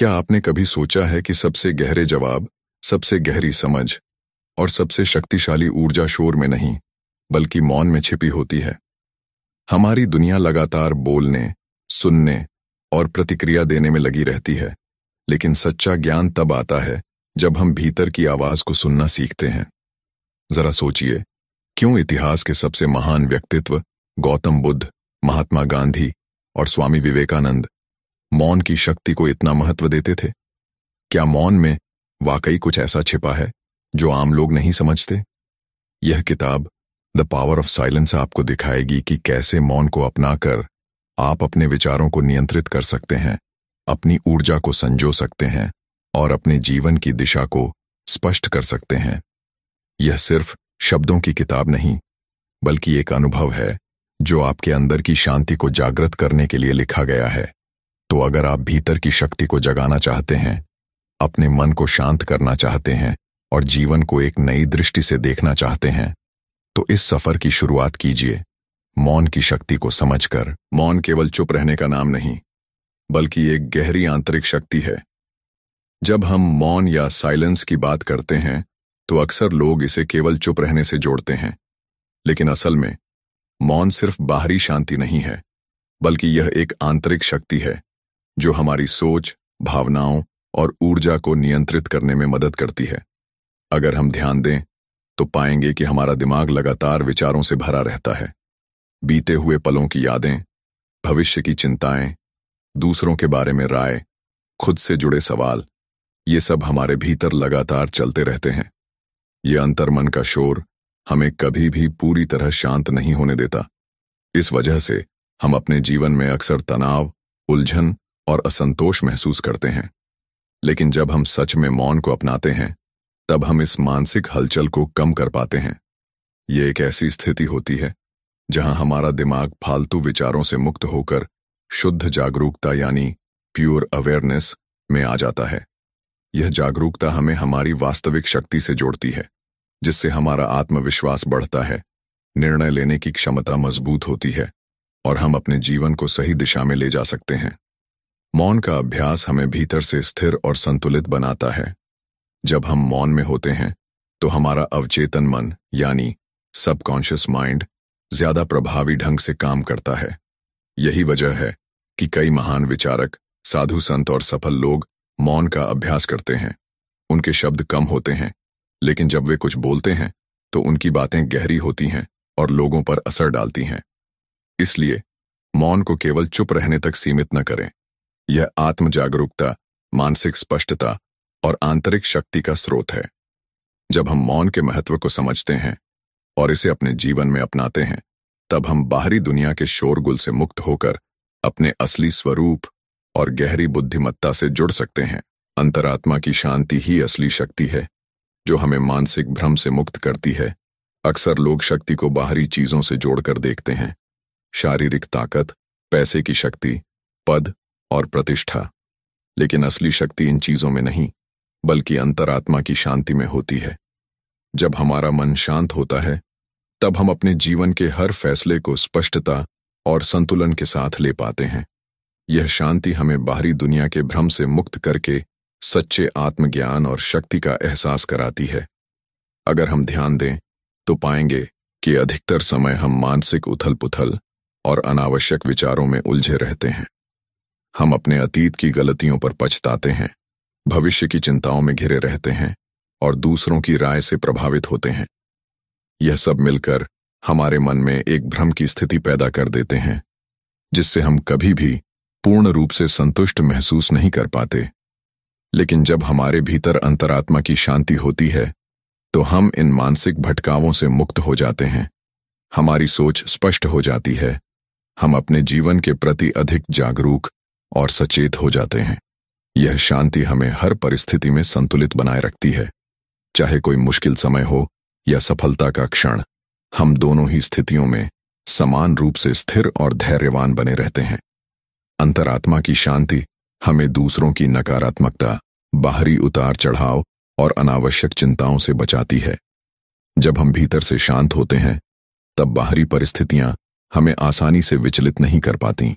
क्या आपने कभी सोचा है कि सबसे गहरे जवाब, सबसे गहरी समझ और सबसे शक्तिशाली ऊर्जा शोर में नहीं, बल्कि मौन में छिपी होती है? हमारी दुनिया लगातार बोलने, सुनने और प्रतिक्रिया देने में लगी रहती है, लेकिन सच्चा ज्ञान तब आता है जब हम भीतर की आवाज़ को सुनना सीखते हैं। जरा सोचिए, क्यों इतिहास के सबसे महान व्यक्तित्व गौतम बुद्ध, महात्मा गांधी और स्वामी विवेकानंद मौन की शक्ति को इतना महत्व देते थे। क्या मौन में वाकई कुछ ऐसा छिपा है, जो आम लोग नहीं समझते? यह किताब द पावर ऑफ़ साइलेंस आपको दिखाएगी कि कैसे मौन को अपनाकर आप अपने विचारों को नियंत्रित कर सकते हैं, अपनी ऊर्जा को संजो सकते हैं और अपने जीवन की दिशा को स्पष्ट कर सकते हैं। यह सिर्फ़ शब्दों की किताब नहीं, बल्कि एक अनुभव है, जो आपके अंदर की शांति को जागृत करने के लिए लिखा गया है। तो अगर आप भीतर की शक्ति को जगाना चाहते हैं, अपने मन को शांत करना चाहते हैं और जीवन को एक नई दृष्टि से देखना चाहते हैं तो इस सफ़र की शुरुआत कीजिए। मौन की शक्ति को समझकर। मौन केवल चुप रहने का नाम नहीं, बल्कि एक गहरी आंतरिक शक्ति है। जब हम मौन या साइलेंस की बात करते हैं तो अक्सर लोग इसे केवल चुप रहने से जोड़ते हैं। लेकिन असल में, मौन सिर्फ़ बाहरी शांति नहीं है, बल्कि यह एक आंतरिक शक्ति है। जो हमारी सोच, भावनाओं और ऊर्जा को नियंत्रित करने में मदद करती है। अगर हम ध्यान दें तो पाएँगे कि हमारा दिमाग लगातार विचारों से भरा रहता है। बीते हुए पलों की यादें, भविष्य की चिंताएँ, दूसरों के बारे में राय, खुद से जुड़े सवाल, ये सब हमारे भीतर लगातार चलते रहते हैं। ये अंतर्मन का शोर हमें कभी भी पूरी तरह शांत नहीं होने देता। इस वजह से हम अपने जीवन में अक्सर तनाव, उलझन और असंतोष महसूस करते हैं। लेकिन जब हम सच में मौन को अपनाते हैं, तब हम इस मानसिक हलचल को कम कर पाते हैं। ये एक ऐसी स्थिति होती है, जहाँ हमारा दिमाग फालतू विचारों से मुक्त होकर शुद्ध जागरूकता यानी प्योर अवेयरनेस में आ जाता है। यह जागरूकता हमें हमारी वास्तविक शक्ति से जोड़ती है, जिससे हमारा आत्मविश्वास बढ़ता है, निर्णय लेने की क्षमता मज़बूत होती है, और हम अपने जीवन को सही दिशा में ले जा सकते हैं। मौन का अभ्यास हमें भीतर से स्थिर और संतुलित बनाता है। जब हम मौन में होते हैं तो हमारा अवचेतन मन, यानी सबकॉन्शियस माइंड ज़्यादा प्रभावी ढंग से काम करता है। यही वजह है कि कई महान विचारक, साधु संत और सफल लोग मौन का अभ्यास करते हैं। उनके शब्द कम होते हैं, लेकिन जब वे कुछ बोलते हैं तो उनकी बातें गहरी होती हैं और लोगों पर असर डालती हैं। इसलिए मौन को केवल चुप रहने तक सीमित न करें। यह आत्म जागरूकता मानसिक स्पष्टता और आंतरिक शक्ति का स्रोत है। जब हम मौन के महत्व को समझते हैं और इसे अपने जीवन में अपनाते हैं, तब हम बाहरी दुनिया के शोरगुल से मुक्त होकर अपने असली स्वरूप और गहरी बुद्धिमत्ता से जुड़ सकते हैं। अंतरात्मा की शांति ही असली शक्ति है, जो हमें मानसिक भ्रम से मुक्त करती है। अक्सर लोग शक्ति को बाहरी चीज़ों से जोड़कर देखते हैं। शारीरिक ताकत, पैसे की शक्ति, पद और प्रतिष्ठा। लेकिन असली शक्ति इन चीज़ों में नहीं, बल्कि अंतरात्मा की शांति में होती है। जब हमारा मन शांत होता है, तब हम अपने जीवन के हर फैसले को स्पष्टता और संतुलन के साथ ले पाते हैं। यह शांति हमें बाहरी दुनिया के भ्रम से मुक्त करके सच्चे आत्मज्ञान और शक्ति का एहसास कराती है। अगर हम ध्यान दें तो पाएँगे कि अधिकतर समय हम मानसिक उथल पुथल और अनावश्यक विचारों में उलझे रहते हैं। हम अपने अतीत की गलतियों पर पछताते हैं, भविष्य की चिंताओं में घिरे रहते हैं और दूसरों की राय से प्रभावित होते हैं। यह सब मिलकर हमारे मन में एक भ्रम की स्थिति पैदा कर देते हैं, जिससे हम कभी भी पूर्ण रूप से संतुष्ट महसूस नहीं कर पाते। लेकिन जब हमारे भीतर अंतरात्मा की शांति होती है तो हम इन मानसिक भटकावों से मुक्त हो जाते हैं। हमारी सोच स्पष्ट हो जाती है। हम अपने जीवन के प्रति अधिक जागरूक और सचेत हो जाते हैं। यह शांति हमें हर परिस्थिति में संतुलित बनाए रखती है। चाहे कोई मुश्किल समय हो या सफलता का क्षण, हम दोनों ही स्थितियों में समान रूप से स्थिर और धैर्यवान बने रहते हैं। अंतरात्मा की शांति हमें दूसरों की नकारात्मकता, बाहरी उतार चढ़ाव और अनावश्यक चिंताओं से बचाती है। जब हम भीतर से शांत होते हैं, तब बाहरी परिस्थितियाँ हमें आसानी से विचलित नहीं कर पाती।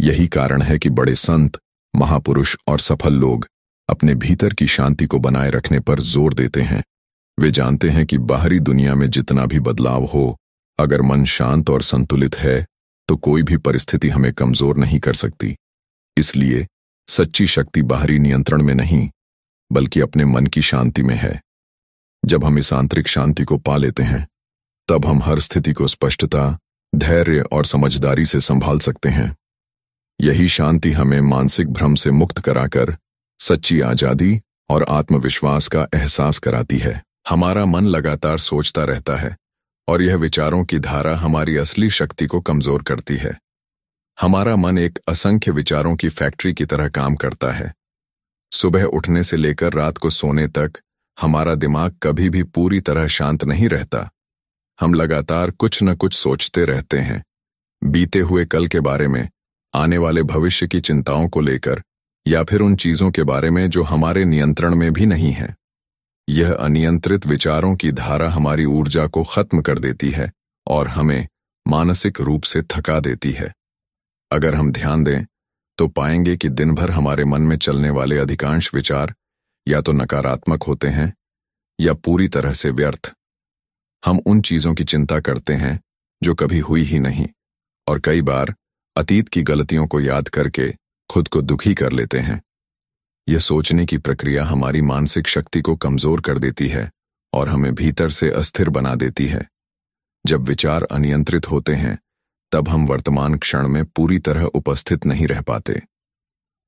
यही कारण है कि बड़े संत, महापुरुष और सफल लोग अपने भीतर की शांति को बनाए रखने पर ज़ोर देते हैं। वे जानते हैं कि बाहरी दुनिया में जितना भी बदलाव हो, अगर मन शांत और संतुलित है तो कोई भी परिस्थिति हमें कमज़ोर नहीं कर सकती। इसलिए सच्ची शक्ति बाहरी नियंत्रण में नहीं, बल्कि अपने मन की शांति में है। जब हम इस आंतरिक शांति को पा लेते हैं, तब हम हर स्थिति को स्पष्टता, धैर्य और समझदारी से संभाल सकते हैं। यही शांति हमें मानसिक भ्रम से मुक्त कराकर सच्ची आज़ादी और आत्मविश्वास का एहसास कराती है। हमारा मन लगातार सोचता रहता है और यह विचारों की धारा हमारी असली शक्ति को कमज़ोर करती है। हमारा मन एक असंख्य विचारों की फैक्ट्री की तरह काम करता है। सुबह उठने से लेकर रात को सोने तक हमारा दिमाग कभी भी पूरी तरह शांत नहीं रहता। हम लगातार कुछ न कुछ सोचते रहते हैं। बीते हुए कल के बारे में आने वाले भविष्य की चिंताओं को लेकर, या फिर उन चीज़ों के बारे में जो हमारे नियंत्रण में भी नहीं है। यह अनियंत्रित विचारों की धारा हमारी ऊर्जा को खत्म कर देती है और हमें मानसिक रूप से थका देती है। अगर हम ध्यान दें तो पाएँगे कि दिन भर हमारे मन में चलने वाले अधिकांश विचार या तो नकारात्मक होते हैं, या पूरी तरह से व्यर्थ। हम उन चीज़ों की चिंता करते हैं, जो कभी हुई ही नहीं, और कई बार अतीत की गलतियों को याद करके खुद को दुखी कर लेते हैं। यह सोचने की प्रक्रिया हमारी मानसिक शक्ति को कमज़ोर कर देती है और हमें भीतर से अस्थिर बना देती है। जब विचार अनियंत्रित होते हैं, तब हम वर्तमान क्षण में पूरी तरह उपस्थित नहीं रह पाते।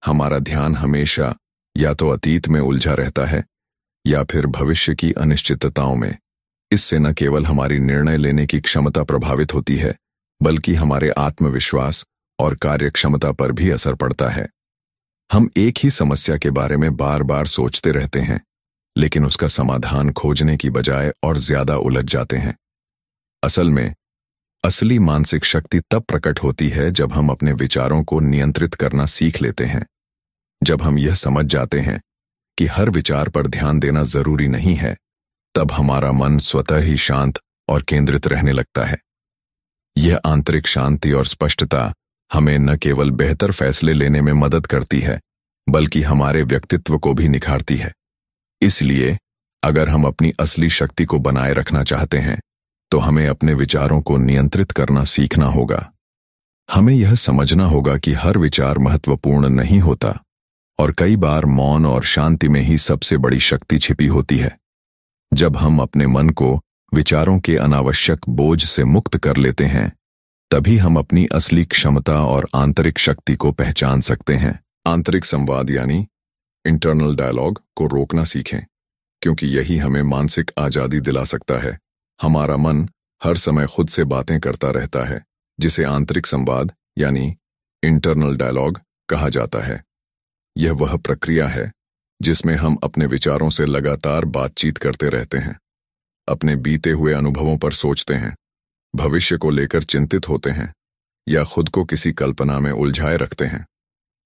हमारा ध्यान हमेशा या तो अतीत में उलझा रहता है, या फिर भविष्य की अनिश्चितताओं में। इससे न केवल हमारी निर्णय लेने की क्षमता प्रभावित होती है, बल्कि हमारे आत्मविश्वास और कार्यक्षमता पर भी असर पड़ता है। हम एक ही समस्या के बारे में बार बार सोचते रहते हैं, लेकिन उसका समाधान खोजने की बजाय और ज़्यादा उलझ जाते हैं। असल में, असली मानसिक शक्ति तब प्रकट होती है जब हम अपने विचारों को नियंत्रित करना सीख लेते हैं। जब हम यह समझ जाते हैं कि हर विचार पर ध्यान देना ज़रूरी नहीं है, तब हमारा मन स्वतः ही शांत और केंद्रित रहने लगता है। यह आंतरिक शांति और स्पष्टता हमें न केवल बेहतर फैसले लेने में मदद करती है, बल्कि हमारे व्यक्तित्व को भी निखारती है। इसलिए, अगर हम अपनी असली शक्ति को बनाए रखना चाहते हैं तो हमें अपने विचारों को नियंत्रित करना सीखना होगा। हमें यह समझना होगा कि हर विचार महत्वपूर्ण नहीं होता, और कई बार मौन और शांति में ही सबसे बड़ी शक्ति छिपी होती है। जब हम अपने मन को विचारों के अनावश्यक बोझ से मुक्त कर लेते हैं तभी हम अपनी असली क्षमता और आंतरिक शक्ति को पहचान सकते हैं। आंतरिक संवाद यानी इंटरनल डायलॉग को रोकना सीखें, क्योंकि यही हमें मानसिक आज़ादी दिला सकता है। हमारा मन हर समय खुद से बातें करता रहता है, जिसे आंतरिक संवाद यानी इंटरनल डायलॉग कहा जाता है। यह वह प्रक्रिया है, जिसमें हम अपने विचारों से लगातार बातचीत करते रहते हैं, अपने बीते हुए अनुभवों पर सोचते हैं। भविष्य को लेकर चिंतित होते हैं या खुद को किसी कल्पना में उलझाए रखते हैं।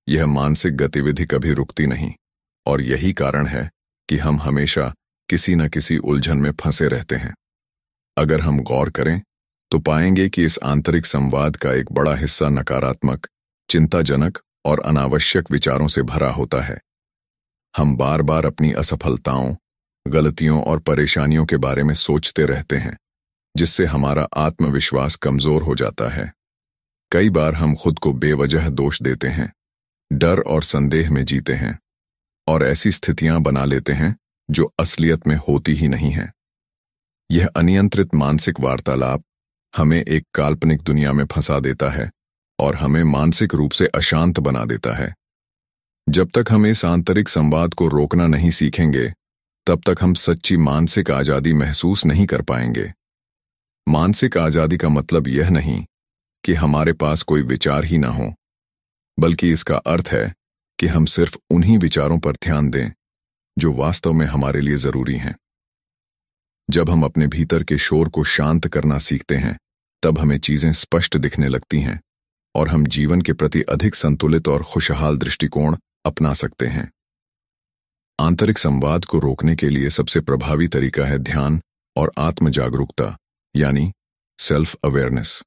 यह मानसिक गतिविधि कभी रुकती नहीं, और यही कारण है कि हम हमेशा किसी न किसी उलझन में फंसे रहते हैं। अगर हम गौर करें तो पाएँगे कि इस आंतरिक संवाद का एक बड़ा हिस्सा नकारात्मक, चिंताजनक और अनावश्यक विचारों से भरा होता है। हम बार बार अपनी असफलताओं, गलतियों और परेशानियों के बारे में सोचते रहते हैं। जिससे हमारा आत्मविश्वास कमज़ोर हो जाता है। कई बार हम खुद को बेवजह दोष देते हैं, डर और संदेह में जीते हैं, और ऐसी स्थितियाँ बना लेते हैं जो असलियत में होती ही नहीं है। यह अनियंत्रित मानसिक वार्तालाप हमें एक काल्पनिक दुनिया में फंसा देता है और हमें मानसिक रूप से अशांत बना देता है। जब तक हम इस आंतरिक संवाद को रोकना नहीं सीखेंगे, तब तक हम सच्ची मानसिक आज़ादी महसूस नहीं कर पाएँगे। मानसिक आज़ादी का मतलब यह नहीं कि हमारे पास कोई विचार ही ना हो, बल्कि इसका अर्थ है कि हम सिर्फ़ उन्हीं विचारों पर ध्यान दें जो वास्तव में हमारे लिए ज़रूरी हैं। जब हम अपने भीतर के शोर को शांत करना सीखते हैं, तब हमें चीज़ें स्पष्ट दिखने लगती हैं और हम जीवन के प्रति अधिक संतुलित और खुशहाल दृष्टिकोण अपना सकते हैं। आंतरिक संवाद को रोकने के लिए सबसे प्रभावी तरीका है ध्यान और आत्म जागरूकता यानी सेल्फ अवेयरनेस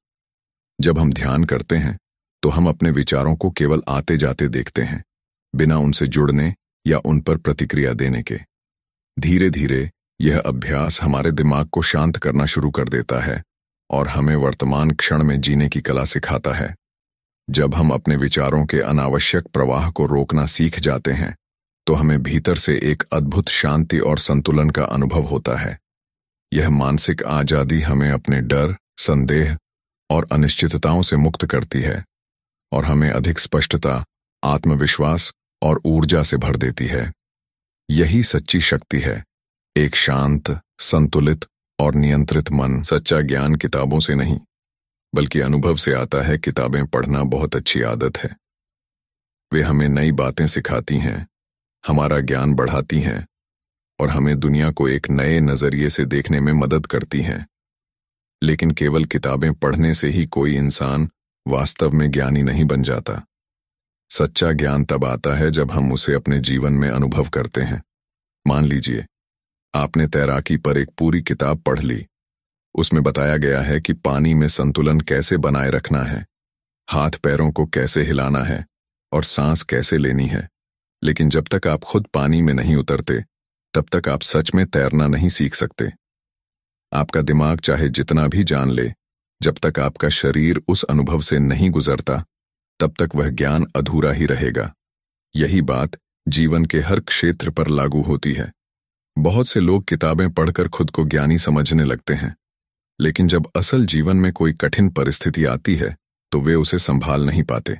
जब हम ध्यान करते हैं तो हम अपने विचारों को केवल आते जाते देखते हैं, बिना उनसे जुड़ने या उन पर प्रतिक्रिया देने के। धीरे धीरे यह अभ्यास हमारे दिमाग को शांत करना शुरू कर देता है और हमें वर्तमान क्षण में जीने की कला सिखाता है। जब हम अपने विचारों के अनावश्यक प्रवाह को रोकना सीख जाते हैं तो हमें भीतर से एक अद्भुत शांति और संतुलन का अनुभव होता है। यह मानसिक आज़ादी हमें अपने डर, संदेह और अनिश्चितताओं से मुक्त करती है और हमें अधिक स्पष्टता, आत्मविश्वास और ऊर्जा से भर देती है। यही सच्ची शक्ति है। एक शांत, संतुलित और नियंत्रित मन सच्चा ज्ञान किताबों से नहीं, बल्कि अनुभव से आता है किताबें पढ़ना बहुत अच्छी आदत है। वे हमें नई बातें सिखाती हैं, हमारा ज्ञान बढ़ाती हैं और हमें दुनिया को एक नए नज़रिए से देखने में मदद करती हैं। लेकिन केवल किताबें पढ़ने से ही कोई इंसान वास्तव में ज्ञानी नहीं बन जाता। सच्चा ज्ञान तब आता है जब हम उसे अपने जीवन में अनुभव करते हैं। मान लीजिए, आपने तैराकी पर एक पूरी किताब पढ़ ली। उसमें बताया गया है कि पानी में संतुलन कैसे बनाए रखना है, हाथ पैरों को कैसे हिलाना है और सांस कैसे लेनी है। लेकिन जब तक आप खुद पानी में नहीं उतरते तब तक आप सच में तैरना नहीं सीख सकते। आपका दिमाग चाहे जितना भी जान ले, जब तक आपका शरीर उस अनुभव से नहीं गुजरता, तब तक वह ज्ञान अधूरा ही रहेगा। यही बात जीवन के हर क्षेत्र पर लागू होती है। बहुत से लोग किताबें पढ़कर खुद को ज्ञानी समझने लगते हैं, लेकिन जब असल जीवन में कोई कठिन परिस्थिति आती है तो वे उसे संभाल नहीं पाते।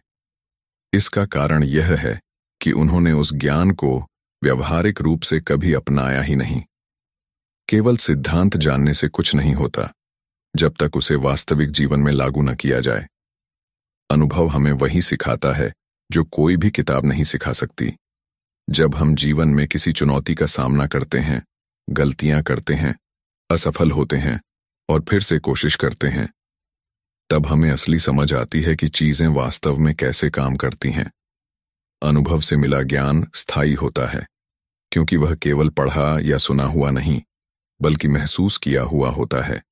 इसका कारण यह है कि उन्होंने उस ज्ञान को व्यवहारिक रूप से कभी अपनाया ही नहीं। केवल सिद्धांत जानने से कुछ नहीं होता, जब तक उसे वास्तविक जीवन में लागू न किया जाए। अनुभव हमें वही सिखाता है, जो कोई भी किताब नहीं सिखा सकती। जब हम जीवन में किसी चुनौती का सामना करते हैं, गलतियाँ करते हैं, असफल होते हैं, और फिर से कोशिश करते हैं, तब हमें असली समझ आती है कि चीज़ें वास्तव में कैसे काम करती हैं। अनुभव से मिला ज्ञान स्थायी होता है, क्योंकि वह केवल पढ़ा या सुना हुआ नहीं, बल्कि महसूस किया हुआ होता है।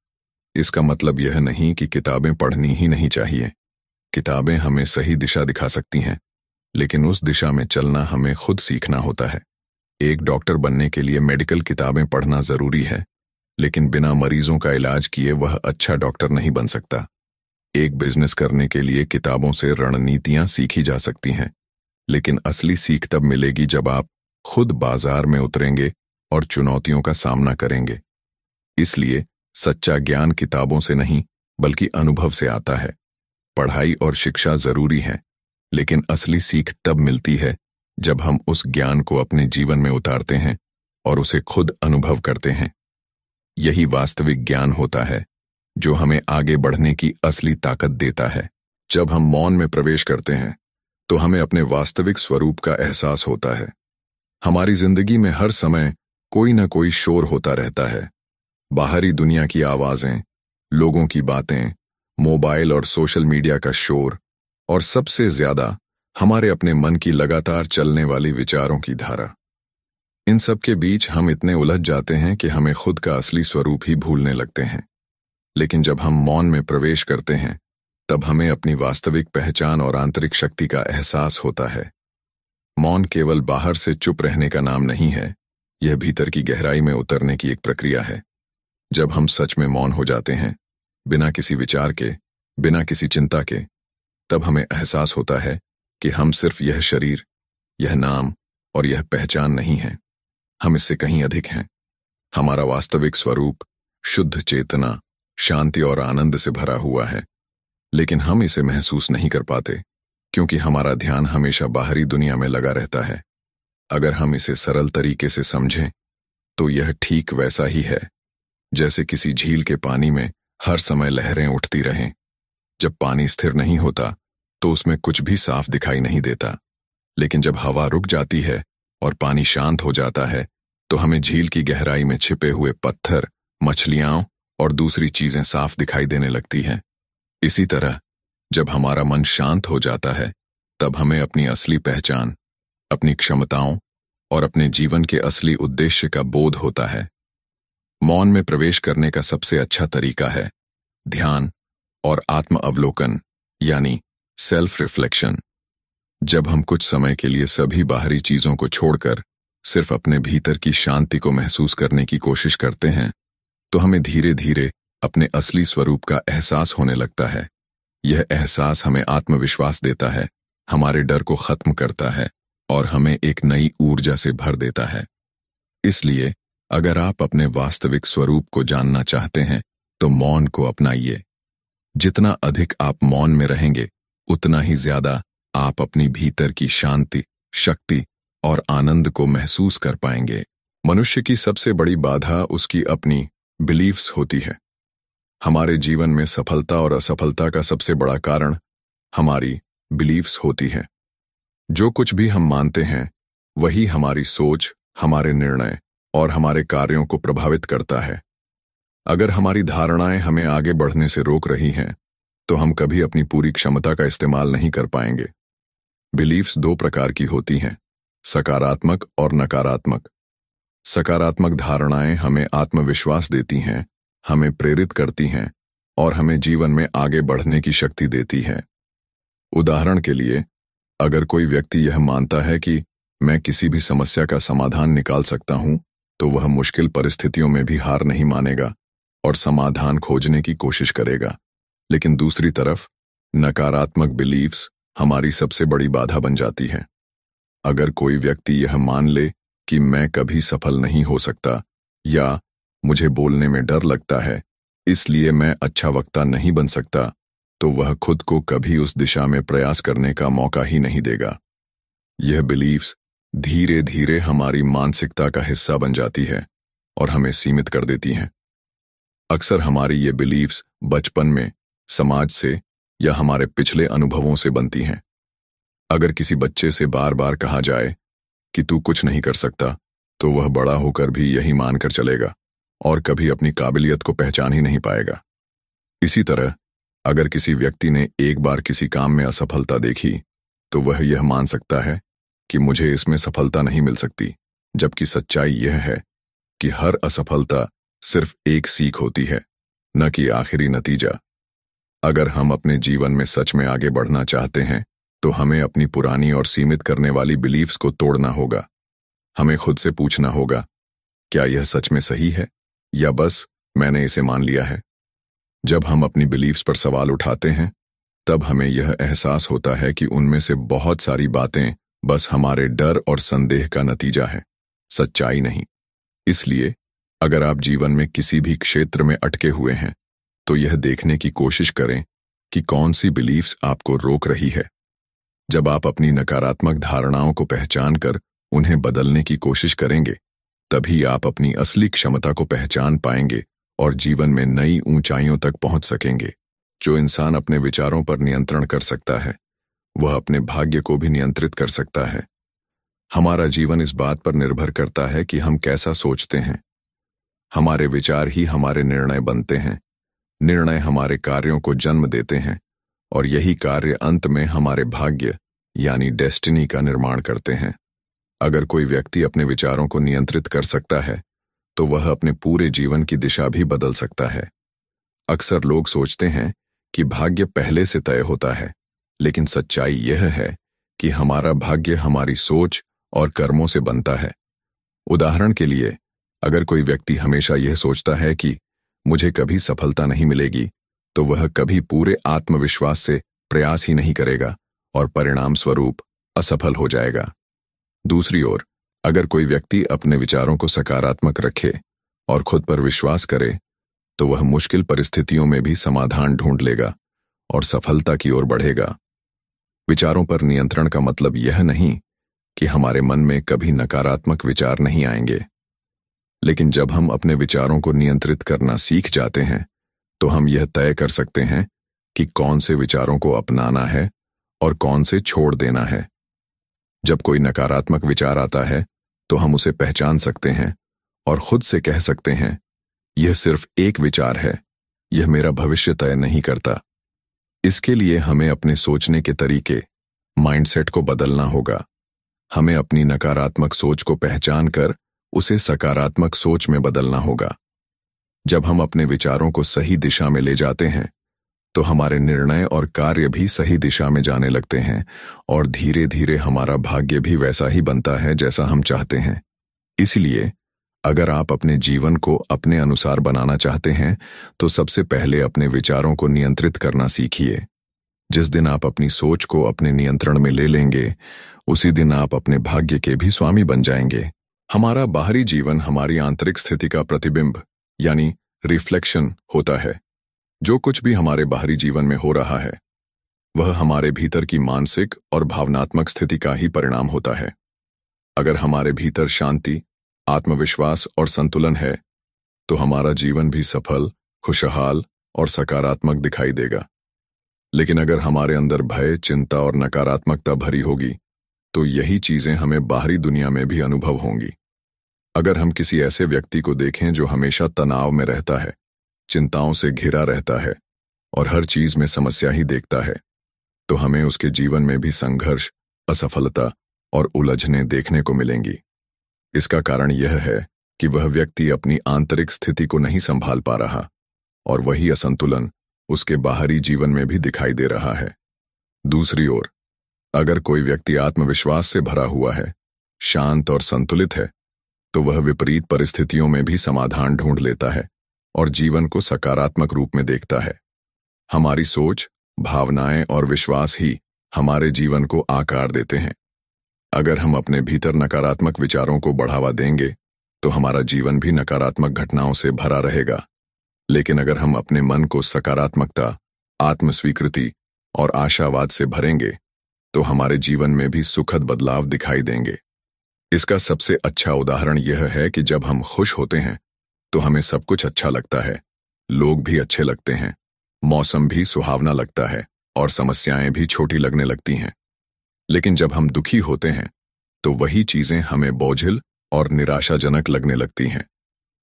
इसका मतलब यह नहीं कि किताबें पढ़नी ही नहीं चाहिए। किताबें हमें सही दिशा दिखा सकती हैं, लेकिन उस दिशा में चलना हमें खुद सीखना होता है। एक डॉक्टर बनने के लिए मेडिकल किताबें पढ़ना ज़रूरी है, लेकिन बिना मरीजों का इलाज किए वह अच्छा डॉक्टर नहीं बन सकता। एक बिज़नेस करने के लिए किताबों से रणनीतियाँ सीखी जा सकती हैं। लेकिन असली सीख तब मिलेगी जब आप खुद बाज़ार में उतरेंगे और चुनौतियों का सामना करेंगे। इसलिए सच्चा ज्ञान किताबों से नहीं, बल्कि अनुभव से आता है। पढ़ाई और शिक्षा ज़रूरी है, लेकिन असली सीख तब मिलती है जब हम उस ज्ञान को अपने जीवन में उतारते हैं और उसे खुद अनुभव करते हैं। यही वास्तविक ज्ञान होता है, जो हमें आगे बढ़ने की असली ताकत देता है। जब हम मौन में प्रवेश करते हैं तो हमें अपने वास्तविक स्वरूप का एहसास होता है। हमारी ज़िंदगी में हर समय कोई ना कोई शोर होता रहता है। बाहरी दुनिया की आवाज़ें, लोगों की बातें, मोबाइल और सोशल मीडिया का शोर, और सबसे ज़्यादा हमारे अपने मन की लगातार चलने वाली विचारों की धारा। इन सब के बीच हम इतने उलझ जाते हैं कि हमें खुद का असली स्वरूप ही भूलने लगते हैं। लेकिन जब हम मौन में प्रवेश करते हैं तब हमें अपनी वास्तविक पहचान और आंतरिक शक्ति का एहसास होता है। मौन केवल बाहर से चुप रहने का नाम नहीं है, यह भीतर की गहराई में उतरने की एक प्रक्रिया है। जब हम सच में मौन हो जाते हैं, बिना किसी विचार के, बिना किसी चिंता के, तब हमें एहसास होता है कि हम सिर्फ़ यह शरीर, यह नाम और यह पहचान नहीं है। हम इससे कहीं अधिक हैं। हमारा वास्तविक स्वरूप शुद्ध चेतना, शांति और आनंद से भरा हुआ है। लेकिन हम इसे महसूस नहीं कर पाते, क्योंकि हमारा ध्यान हमेशा बाहरी दुनिया में लगा रहता है। अगर हम इसे सरल तरीके से समझें तो यह ठीक वैसा ही है। जैसे किसी झील के पानी में हर समय लहरें उठती रहें। जब पानी स्थिर नहीं होता तो उसमें कुछ भी साफ़ दिखाई नहीं देता। लेकिन जब हवा रुक जाती है और पानी शांत हो जाता है तो हमें झील की गहराई में छिपे हुए पत्थर, मछलियाँ और दूसरी चीज़ें साफ़ दिखाई देने लगती हैं। इसी तरह, जब हमारा मन शांत हो जाता है, तब हमें अपनी असली पहचान, अपनी क्षमताओं और अपने जीवन के असली उद्देश्य का बोध होता है। मौन में प्रवेश करने का सबसे अच्छा तरीका है, ध्यान और आत्म अवलोकन, यानी सेल्फ रिफ्लेक्शन जब हम कुछ समय के लिए सभी बाहरी चीज़ों को छोड़कर सिर्फ़ अपने भीतर की शांति को महसूस करने की कोशिश करते हैं तो हमें धीरे धीरे अपने असली स्वरूप का एहसास होने लगता है। यह एहसास हमें आत्मविश्वास देता है, हमारे डर को खत्म करता है और हमें एक नई ऊर्जा से भर देता है। इसलिए, अगर आप अपने वास्तविक स्वरूप को जानना चाहते हैं तो मौन को अपनाइए। जितना अधिक आप मौन में रहेंगे, उतना ही ज़्यादा आप अपनी भीतर की शांति, शक्ति और आनंद को महसूस कर पाएँगे। मनुष्य की सबसे बड़ी बाधा उसकी अपनी बिलीफ्स होती है। हमारे जीवन में सफलता और असफलता का सबसे बड़ा कारण हमारी बिलीफ्स होती है। जो कुछ भी हम मानते हैं, वही हमारी सोच, हमारे निर्णय और हमारे कार्यों को प्रभावित करता है। अगर हमारी धारणाएँ हमें आगे बढ़ने से रोक रही हैं तो हम कभी अपनी पूरी क्षमता का इस्तेमाल नहीं कर पाएँगे। बिलीव्स दो प्रकार की होती हैं, सकारात्मक और नकारात्मक। सकारात्मक धारणाएँ हमें आत्मविश्वास देती हैं हमें प्रेरित करती हैं और हमें जीवन में आगे बढ़ने की शक्ति देती हैं। उदाहरण के लिए, अगर कोई व्यक्ति यह मानता है कि मैं किसी भी समस्या का समाधान निकाल सकता हूँ तो वह मुश्किल परिस्थितियों में भी हार नहीं मानेगा और समाधान खोजने की कोशिश करेगा। लेकिन दूसरी तरफ़, नकारात्मक बिलीव्स हमारी सबसे बड़ी बाधा बन जाती है। अगर कोई व्यक्ति यह मान ले कि मैं कभी सफल नहीं हो सकता या मुझे बोलने में डर लगता है, इसलिए मैं अच्छा वक्ता नहीं बन सकता तो वह खुद को कभी उस दिशा में प्रयास करने का मौका ही नहीं देगा। यह बिलीव्स धीरे धीरे हमारी मानसिकता का हिस्सा बन जाती है और हमें सीमित कर देती हैं। अक्सर हमारी ये बिलीव्स बचपन में, समाज से या हमारे पिछले अनुभवों से बनती हैं। अगर किसी बच्चे से बार बार कहा जाए कि तू कुछ नहीं कर सकता तो वह बड़ा होकर भी यही मानकर चलेगा। और कभी अपनी काबिलियत को पहचान ही नहीं पाएगा। इसी तरह, अगर किसी व्यक्ति ने एक बार किसी काम में असफलता देखी तो वह यह मान सकता है कि मुझे इसमें सफलता नहीं मिल सकती, जबकि सच्चाई यह है कि हर असफलता सिर्फ़ एक सीख होती है, न कि आखिरी नतीजा। अगर हम अपने जीवन में सच में आगे बढ़ना चाहते हैं तो हमें अपनी पुरानी और सीमित करने वाली बिलीव्स को तोड़ना होगा। हमें खुद से पूछना होगा, क्या यह सच में सही है? या बस मैंने इसे मान लिया है। जब हम अपनी बिलीव्स पर सवाल उठाते हैं, तब हमें यह एहसास होता है कि उनमें से बहुत सारी बातें बस हमारे डर और संदेह का नतीजा है, सच्चाई नहीं। इसलिए, अगर आप जीवन में किसी भी क्षेत्र में अटके हुए हैं तो यह देखने की कोशिश करें कि कौन सी बिलीव्स आपको रोक रही है। जब आप अपनी नकारात्मक धारणाओं को पहचान कर उन्हें बदलने की कोशिश करेंगे तभी आप अपनी असली क्षमता को पहचान पाएँगे और जीवन में नई ऊंचाइयों तक पहुँच सकेंगे, जो इंसान अपने विचारों पर नियंत्रण कर सकता है। वह अपने भाग्य को भी नियंत्रित कर सकता है। हमारा जीवन इस बात पर निर्भर करता है कि हम कैसा सोचते हैं। हमारे विचार ही हमारे निर्णय बनते हैं। निर्णय हमारे कार्यों को जन्म देते हैं और यही कार्य अंत में हमारे भाग्य, यानी डेस्टिनी का निर्माण करते हैं। अगर कोई व्यक्ति अपने विचारों को नियंत्रित कर सकता है तो वह अपने पूरे जीवन की दिशा भी बदल सकता है। अक्सर लोग सोचते हैं कि भाग्य पहले से तय होता है, लेकिन सच्चाई यह है कि हमारा भाग्य हमारी सोच और कर्मों से बनता है। उदाहरण के लिए, अगर कोई व्यक्ति हमेशा यह सोचता है कि मुझे कभी सफलता नहीं मिलेगी तो वह कभी पूरे आत्मविश्वास से प्रयास ही नहीं करेगा और परिणाम स्वरूप असफल हो जाएगा। दूसरी ओर, अगर कोई व्यक्ति अपने विचारों को सकारात्मक रखे और खुद पर विश्वास करे तो वह मुश्किल परिस्थितियों में भी समाधान ढूंढ लेगा और सफलता की ओर बढ़ेगा। विचारों पर नियंत्रण का मतलब यह नहीं कि हमारे मन में कभी नकारात्मक विचार नहीं आएँगे। लेकिन जब हम अपने विचारों को नियंत्रित करना सीख जाते हैं तो हम यह तय कर सकते हैं कि कौन से विचारों को अपनाना है और कौन से छोड़ देना है। जब कोई नकारात्मक विचार आता है तो हम उसे पहचान सकते हैं और खुद से कह सकते हैं, यह सिर्फ़ एक विचार है, यह मेरा भविष्य तय नहीं करता। इसके लिए हमें अपने सोचने के तरीके माइंडसेट को बदलना होगा। हमें अपनी नकारात्मक सोच को पहचान कर उसे सकारात्मक सोच में बदलना होगा। जब हम अपने विचारों को सही दिशा में ले जाते हैं तो हमारे निर्णय और कार्य भी सही दिशा में जाने लगते हैं, और धीरे धीरे हमारा भाग्य भी वैसा ही बनता है जैसा हम चाहते हैं। इसलिए, अगर आप अपने जीवन को अपने अनुसार बनाना चाहते हैं तो सबसे पहले अपने विचारों को नियंत्रित करना सीखिए। जिस दिन आप अपनी सोच को अपने नियंत्रण में ले लेंगे, उसी दिन आप अपने भाग्य के भी स्वामी बन जाएँगे। हमारा बाहरी जीवन हमारी आंतरिक स्थिति का प्रतिबिंब, यानी रिफ्लेक्शन, होता है। जो कुछ भी हमारे बाहरी जीवन में हो रहा है, वह हमारे भीतर की मानसिक और भावनात्मक स्थिति का ही परिणाम होता है। अगर हमारे भीतर शांति, आत्मविश्वास और संतुलन है तो हमारा जीवन भी सफल, खुशहाल और सकारात्मक दिखाई देगा। लेकिन अगर हमारे अंदर भय, चिंता और नकारात्मकता भरी होगी तो यही चीज़ें हमें बाहरी दुनिया में भी अनुभव होंगी। अगर हम किसी ऐसे व्यक्ति को देखें जो हमेशा तनाव में रहता है चिंताओं से घिरा रहता है और हर चीज़ में समस्या ही देखता है। तो हमें उसके जीवन में भी संघर्ष, असफलता और उलझने देखने को मिलेंगी। इसका कारण यह है कि वह व्यक्ति अपनी आंतरिक स्थिति को नहीं संभाल पा रहा और वही असंतुलन उसके बाहरी जीवन में भी दिखाई दे रहा है। दूसरी ओर, अगर कोई व्यक्ति आत्मविश्वास से भरा हुआ है, शांत और संतुलित है तो वह विपरीत परिस्थितियों में भी समाधान ढूंढ लेता है। और जीवन को सकारात्मक रूप में देखता है। हमारी सोच, भावनाएँ और विश्वास ही हमारे जीवन को आकार देते हैं। अगर हम अपने भीतर नकारात्मक विचारों को बढ़ावा देंगे तो हमारा जीवन भी नकारात्मक घटनाओं से भरा रहेगा। लेकिन अगर हम अपने मन को सकारात्मकता, आत्मस्वीकृति और आशावाद से भरेंगे तो हमारे जीवन में भी सुखद बदलाव दिखाई देंगे। इसका सबसे अच्छा उदाहरण यह है कि जब हम खुश होते हैं तो हमें सब कुछ अच्छा लगता है। लोग भी अच्छे लगते हैं। मौसम भी सुहावना लगता है और समस्याएँ भी छोटी लगने लगती हैं। लेकिन जब हम दुखी होते हैं तो वही चीज़ें हमें बोझिल और निराशाजनक लगने लगती हैं।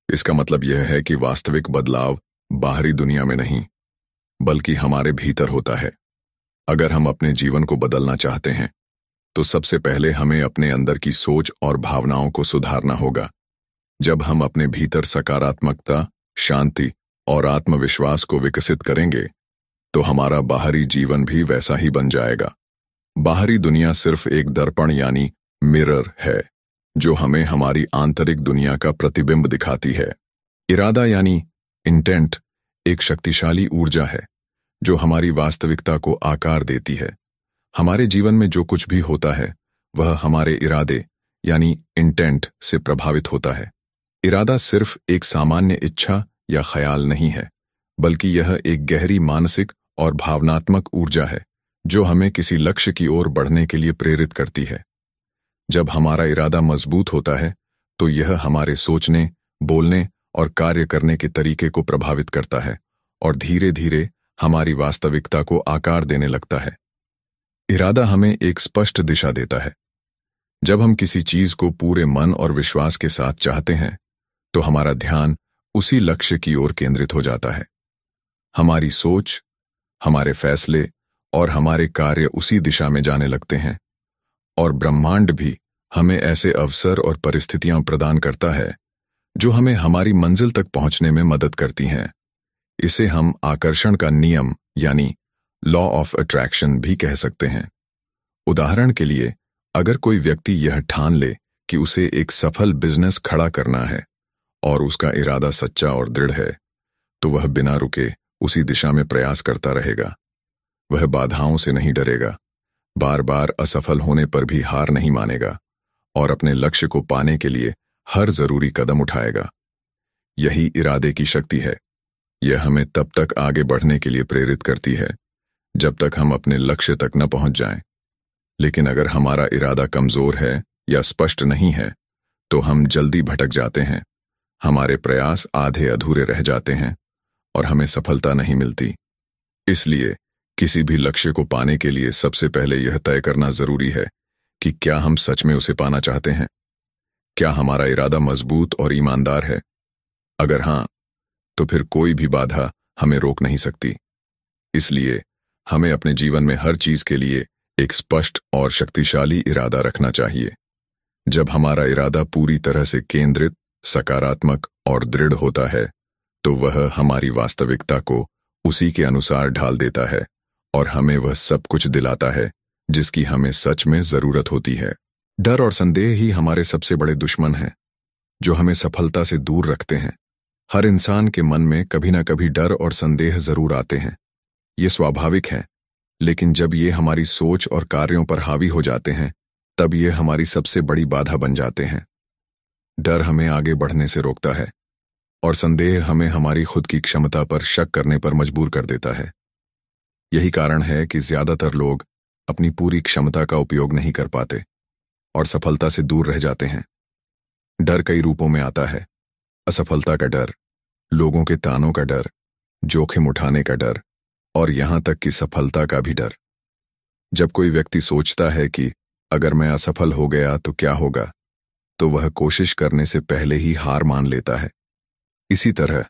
इसका मतलब यह है कि वास्तविक बदलाव बाहरी दुनिया में नहीं, बल्कि हमारे भीतर होता है। अगर हम अपने जीवन को बदलना चाहते हैं तो सबसे पहले हमें अपने अंदर की सोच और भावनाओं को सुधारना होगा। जब हम अपने भीतर सकारात्मकता, शांति और आत्मविश्वास को विकसित करेंगे तो हमारा बाहरी जीवन भी वैसा ही बन जाएगा। बाहरी दुनिया सिर्फ़ एक दर्पण यानी मिरर है, जो हमें हमारी आंतरिक दुनिया का प्रतिबिंब दिखाती है। इरादा यानी इंटेंट एक शक्तिशाली ऊर्जा है, जो हमारी वास्तविकता को आकार देती है। हमारे जीवन में जो कुछ भी होता है, वह हमारे इरादे यानी इंटेंट से प्रभावित होता है। इरादा सिर्फ़ एक सामान्य इच्छा या ख्याल नहीं है, बल्कि यह एक गहरी मानसिक और भावनात्मक ऊर्जा है, जो हमें किसी लक्ष्य की ओर बढ़ने के लिए प्रेरित करती है। जब हमारा इरादा मज़बूत होता है तो यह हमारे सोचने, बोलने और कार्य करने के तरीके को प्रभावित करता है और धीरे धीरे हमारी वास्तविकता को आकार देने लगता है। इरादा हमें एक स्पष्ट दिशा देता है। जब हम किसी चीज़ को पूरे मन और विश्वास के साथ चाहते हैं तो हमारा ध्यान उसी लक्ष्य की ओर केंद्रित हो जाता है। हमारी सोच, हमारे फैसले और हमारे कार्य उसी दिशा में जाने लगते हैं और ब्रह्मांड भी हमें ऐसे अवसर और परिस्थितियाँ प्रदान करता है जो हमें हमारी मंजिल तक पहुँचने में मदद करती हैं। इसे हम आकर्षण का नियम यानी लॉ ऑफ़ अट्रैक्शन भी कह सकते हैं। उदाहरण के लिए, अगर कोई व्यक्ति यह ठान ले कि उसे एक सफल बिज़नेस खड़ा करना है और उसका इरादा सच्चा और दृढ़ है तो वह बिना रुके उसी दिशा में प्रयास करता रहेगा। वह बाधाओं से नहीं डरेगा बार बार असफल होने पर भी हार नहीं मानेगा, और अपने लक्ष्य को पाने के लिए हर ज़रूरी कदम उठाएगा। यही इरादे की शक्ति है। यह हमें तब तक आगे बढ़ने के लिए प्रेरित करती है, जब तक हम अपने लक्ष्य तक न पहुँच जाएँ। लेकिन अगर हमारा इरादा कमज़ोर है या स्पष्ट नहीं है तो हम जल्दी भटक जाते हैं। हमारे प्रयास आधे अधूरे रह जाते हैं और हमें सफलता नहीं मिलती। इसलिए किसी भी लक्ष्य को पाने के लिए सबसे पहले यह तय करना ज़रूरी है कि क्या हम सच में उसे पाना चाहते हैं। क्या हमारा इरादा मज़बूत और ईमानदार है? अगर हाँ तो फिर कोई भी बाधा हमें रोक नहीं सकती। इसलिए हमें अपने जीवन में हर चीज़ के लिए एक स्पष्ट और शक्तिशाली इरादा रखना चाहिए। जब हमारा इरादा पूरी तरह से केंद्रित सकारात्मक और दृढ़ होता है तो वह हमारी वास्तविकता को उसी के अनुसार ढाल देता है और हमें वह सब कुछ दिलाता है, जिसकी हमें सच में ज़रूरत होती है। डर और संदेह ही हमारे सबसे बड़े दुश्मन हैं, जो हमें सफलता से दूर रखते हैं। हर इंसान के मन में कभी ना कभी डर और संदेह ज़रूर आते हैं। ये स्वाभाविक है, लेकिन जब ये हमारी सोच और कार्यों पर हावी हो जाते हैं, तब ये हमारी सबसे बड़ी बाधा बन जाते हैं। डर हमें आगे बढ़ने से रोकता है और संदेह हमें हमारी खुद की क्षमता पर शक करने पर मजबूर कर देता है। यही कारण है कि ज़्यादातर लोग अपनी पूरी क्षमता का उपयोग नहीं कर पाते और सफलता से दूर रह जाते हैं। डर कई रूपों में आता है। असफलता का डर, लोगों के तानों का डर, जोखिम उठाने का डर और यहाँ तक कि सफलता का भी डर। जब कोई व्यक्ति सोचता है कि अगर मैं असफल हो गया तो क्या होगा? तो वह कोशिश करने से पहले ही हार मान लेता है। इसी तरह,